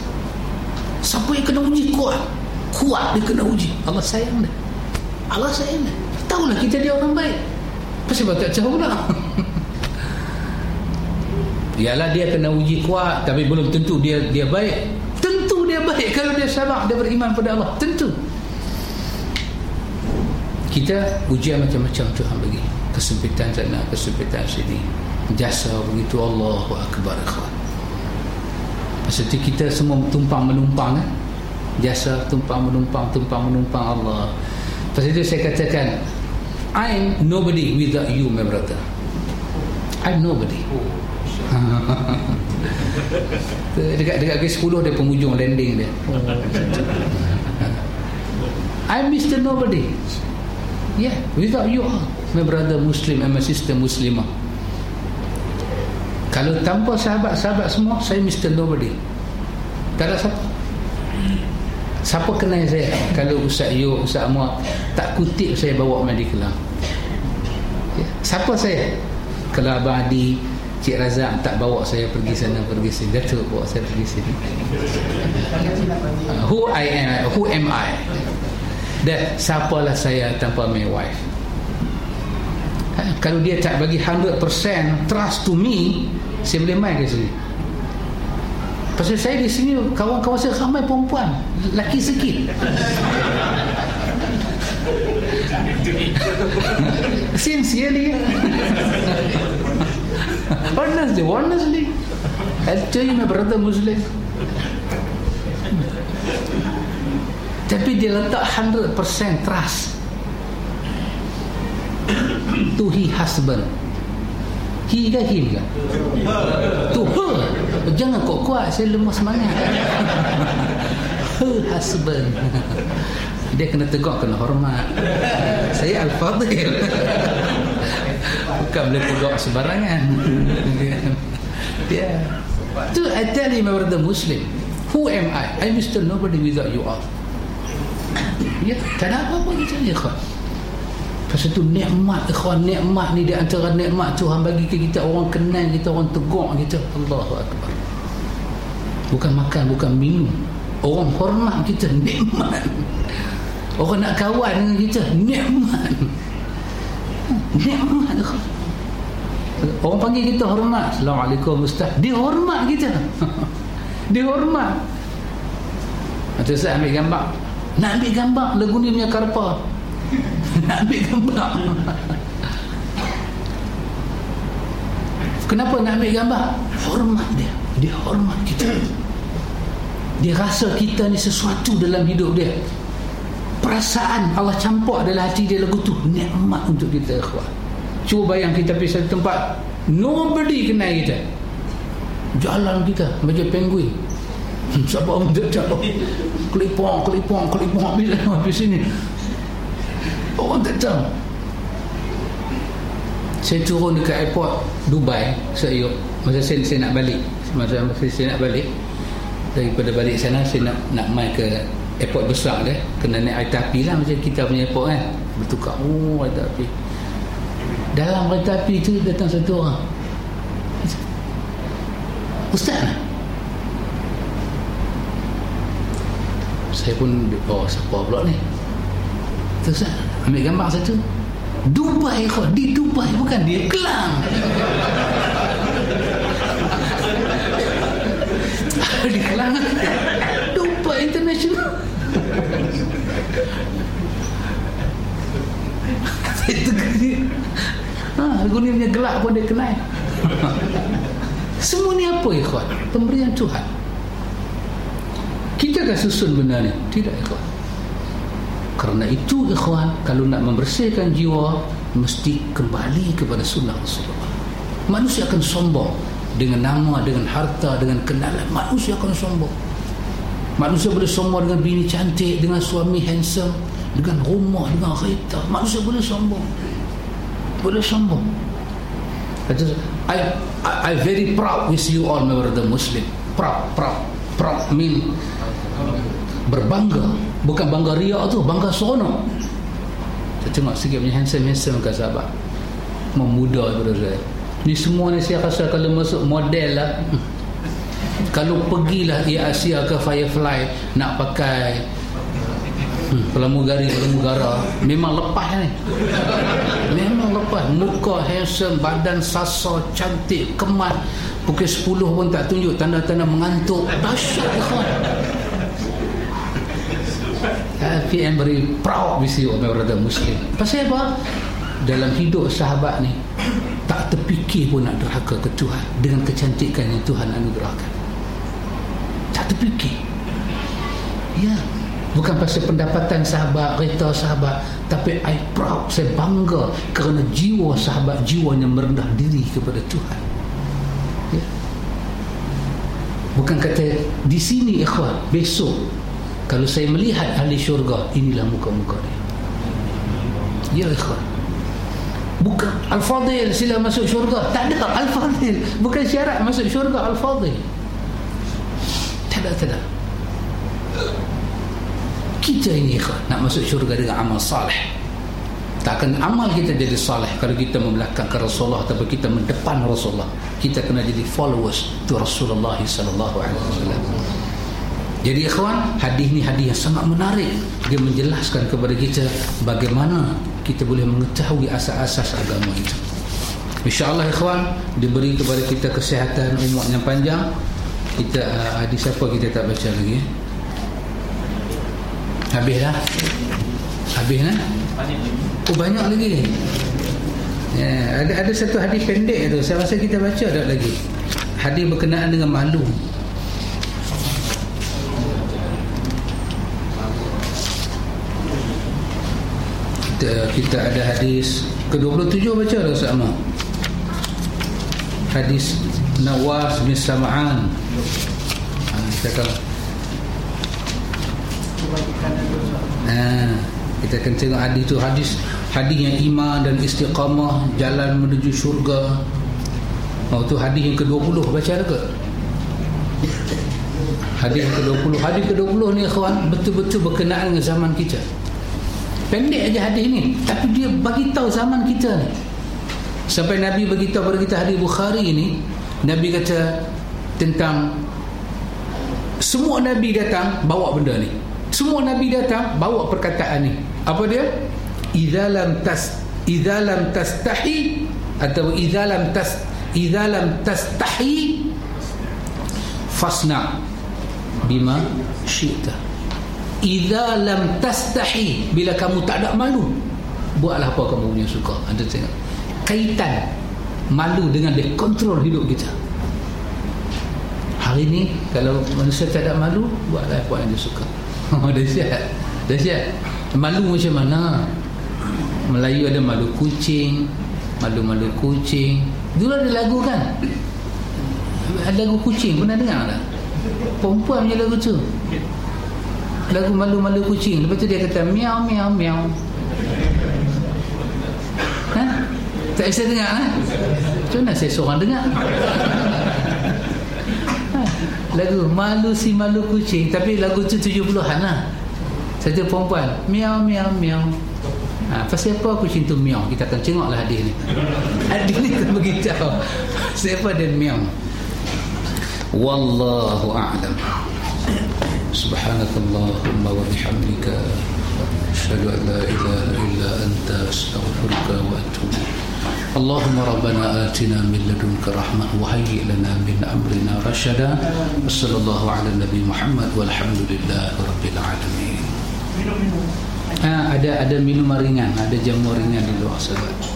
Speaker 1: Siapa yang kena uji? Kuat. Kuat dia kena uji. Allah sayang dia. Allah sayang dia. Tahulah kita dia orang baik pasal tak jauh pula Yalah dia kena uji kuat tapi belum tentu dia dia baik. Tentu dia baik kalau dia sabar dia beriman pada Allah. Tentu. Kita ujian macam-macam Tuhan bagi. Kesempitan sana, kesempitan sini. Jasa begitu Allahu akbar ikhwan. Maksudnya kita semua tumpang menumpang kan? Jasa tumpang menumpang, tumpang menumpang Allah. Pasal itu saya katakan I'm nobody without you my brother. I'm nobody. dekat dekat ke 10 dia penghujung landing dia. I Mr. Nobody. Yeah, without you all, my brother Muslim and my sister Muslimah. Kalau tanpa sahabat-sahabat semua, saya Mr. Nobody. Tak ada siapa. Siapa kenal saya? Kalau Ustaz Yu, Ustaz Muak tak kutip saya bawa medical. Yeah. Siapa saya? Kalau Abang Adi, Cik Razak tak bawa saya pergi sana pergi sini Datuk bawa saya pergi sini uh, who I am who am I dan siapalah saya tanpa my wife ha, kalau dia tak bagi 100% trust to me saya boleh main ke sini pasal saya di sini kawan-kawan saya ramai perempuan. Laki sikit sincerely. Honestly honestly. I'll tell you my brother Muslim. Tapi dia letak 100% trust. To he husband. He ke him ke? To her jangan kok kuat saya lemah semangat. Her husband. Dia kena tegak kena hormat. Saya al-fadhil bukan boleh tegak sembarangan. Dia. Tu I tell him about the Muslim. Who am I? I Mr. Nobody without you all ya tak ada apa-apa kita ni ikhwan. Pasal tu nikmat ikhwan nikmat ni di antara nikmat Tuhan bagi ke kita. Orang kenal kita orang tegak kita. Allahu Akbar bukan makan bukan minum. Orang hormat kita nikmat. Orang nak kawan dengan kita nikmat. Nikmat. Orang panggil kita hormat. Assalamualaikum Ustaz. Dia hormat kita. Dia hormat. Atau saya ambil gambar. Nak ambil gambar lagu ni punya karpa. Nak ambil gambar. Kenapa nak ambil gambar? Hormat dia dia hormat kita. Dia rasa kita ni sesuatu dalam hidup dia. Perasaan Allah campur dalam hati dia lagu tu nikmat untuk kita ikhwan. Cuba bayang kita pergi satu tempat nobody kenal kita. Jalan kita macam penguin. Hmm, siapa orang tak jalan? Kelipong kelipong kelipong. Habis habis sini? Orang tak tahu. Saya turun dekat airport Dubai saya masa saya, saya nak balik masa saya nak balik. Daripada balik sana saya nak nak mai ke airport besar dia. Kena naik kereta api lah macam kita punya airport kan. Bertukar. Oh kereta api dalam kereta api tu datang satu orang. Ustaz lah. Saya pun oh siapa pula ni? Ustaz. Ambil gambar satu. Dubai kau di Dubai. Bukan di Kelang di Kelang Dubai International itu ha, lagu ni punya gelak pun dia kenal semua ni apa ikhwan? Pemberian Tuhan. Kita akan susun benda ni. Tidak ikhwan. Kerana itu ikhwan kalau nak membersihkan jiwa mesti kembali kepada sunnah Rasulullah. Manusia akan sombong dengan nama, dengan harta, dengan kenalan manusia akan sombong Manusia boleh sombong dengan bini cantik, dengan suami handsome, dengan rumah, dengan kereta. Manusia boleh sombong. Boleh sombong. I, I, I very proud with you all, my brother Muslim. Proud, proud. Proud mean berbangga. Bukan bangga riak tu, bangga seronok. Saya tengok sikit punya handsome-handsome kat sahabat. Memuda daripada saya. Ni semua ni saya rasa kalau masuk model lah. Kalau pergilah di Asia ke Firefly nak pakai hmm, pramugari pramugara memang lepas ni. Memang lepas. Muka handsome badan sasa cantik kemat pukul 10 pun tak tunjuk tanda-tanda mengantuk. Dahsyat ikhwan tapi yang very proud my brother muslim. Pasal apa? Dalam hidup sahabat ni tak terfikir pun nak derhaka ke Tuhan. Dengan kecantikan yang Tuhan anugerahkan. Tak terfikir. Ya. Bukan pasal pendapatan sahabat kereta sahabat. Tapi I proud saya bangga kerana jiwa sahabat jiwa yang merendah diri kepada Tuhan. Ya. bukan kata di sini ikhwan besok. Kalau saya melihat ahli syurga inilah muka-muka dia. Ya ikhwan bukan. Al-Fadil sila masuk syurga. Tak ada Al-Fadil bukan syarat masuk syurga Al-Fadil tak ada tak ada. Kita ini ikhwan nak masuk syurga dengan amal salih takkan amal kita jadi salih kalau kita membelakang ke Rasulullah atau kita mendepan Rasulullah. Kita kena jadi followers to Rasulullah wasallam. Jadi ikhwan hadis ni hadis yang sangat menarik. Dia menjelaskan kepada kita bagaimana kita boleh mengetahui asas-asas agama itu. InsyaAllah ikhwan diberi kepada kita kesihatan umur yang panjang. Kita uh, hadis apa kita tak baca lagi eh? Habis dah? Habis dah? Oh banyak lagi. Ya, ada ada satu hadis pendek tu. Saya rasa kita baca tak lagi. Hadis berkenaan dengan malu kita, kita ada hadis ke-27 baca tak sama Hadis Nawas bin Sam'an ha, Kita tahu Ha, kita akan tengok hadis tu hadis hadis yang iman dan istiqamah jalan menuju syurga. Oh tu hadis yang ke-20 baca ada ke? Hadis yang ke-20 Hadis ke-20 ni kawan Betul-betul berkenaan dengan zaman kita Pendek aja hadis ni Tapi dia bagi tahu zaman kita ni Sampai Nabi bagi tahu kepada kita hadis Bukhari ni Nabi kata Tentang Semua Nabi datang Bawa benda ni semua nabi datang bawa perkataan ni. Apa dia? Idza lam tas idza lam tastahi atau idza lam tas idza lam tastahi fasna bima syi'ta. Idza lam tastahi bila kamu tak ada malu buatlah apa kamu punya suka. Anda tengok. Kaitan malu dengan dia kontrol hidup kita. Hari ni kalau manusia tak ada malu buatlah apa yang dia suka. Oh dahsyat Dahsyat Malu macam mana Melayu ada malu kucing Malu-malu kucing Dulu ada lagu kan Ada lagu kucing Pernah dengar tak Perempuan punya lagu tu Lagu malu-malu kucing. Lepas tu dia kata Miau miau miau. Ha? Tak bisa dengar kan? Macam mana saya seorang dengar? lagu malu si malu kucing. Tapi lagu tu 70-an lah. Satu perempuan miau miau miau. Ha, pasal apa kucing tu miau? Kita akan tengok lah hadis ni. Hadis ni tak beritahu. Siapa dan miau? Wallahu a'lam subhanakallahumma wa bihamdika asyhadu an la ilaha illa anta astaghfiruka wa atubu اللهم ربنا آتنا من لدنك رحمة وهيئ لنا من أمرنا رشدا وصلى الله على النبي محمد والحمد لله رب العالمين. Ah, ada ada minuman ringan, ada jamu ringan di luar sahabat.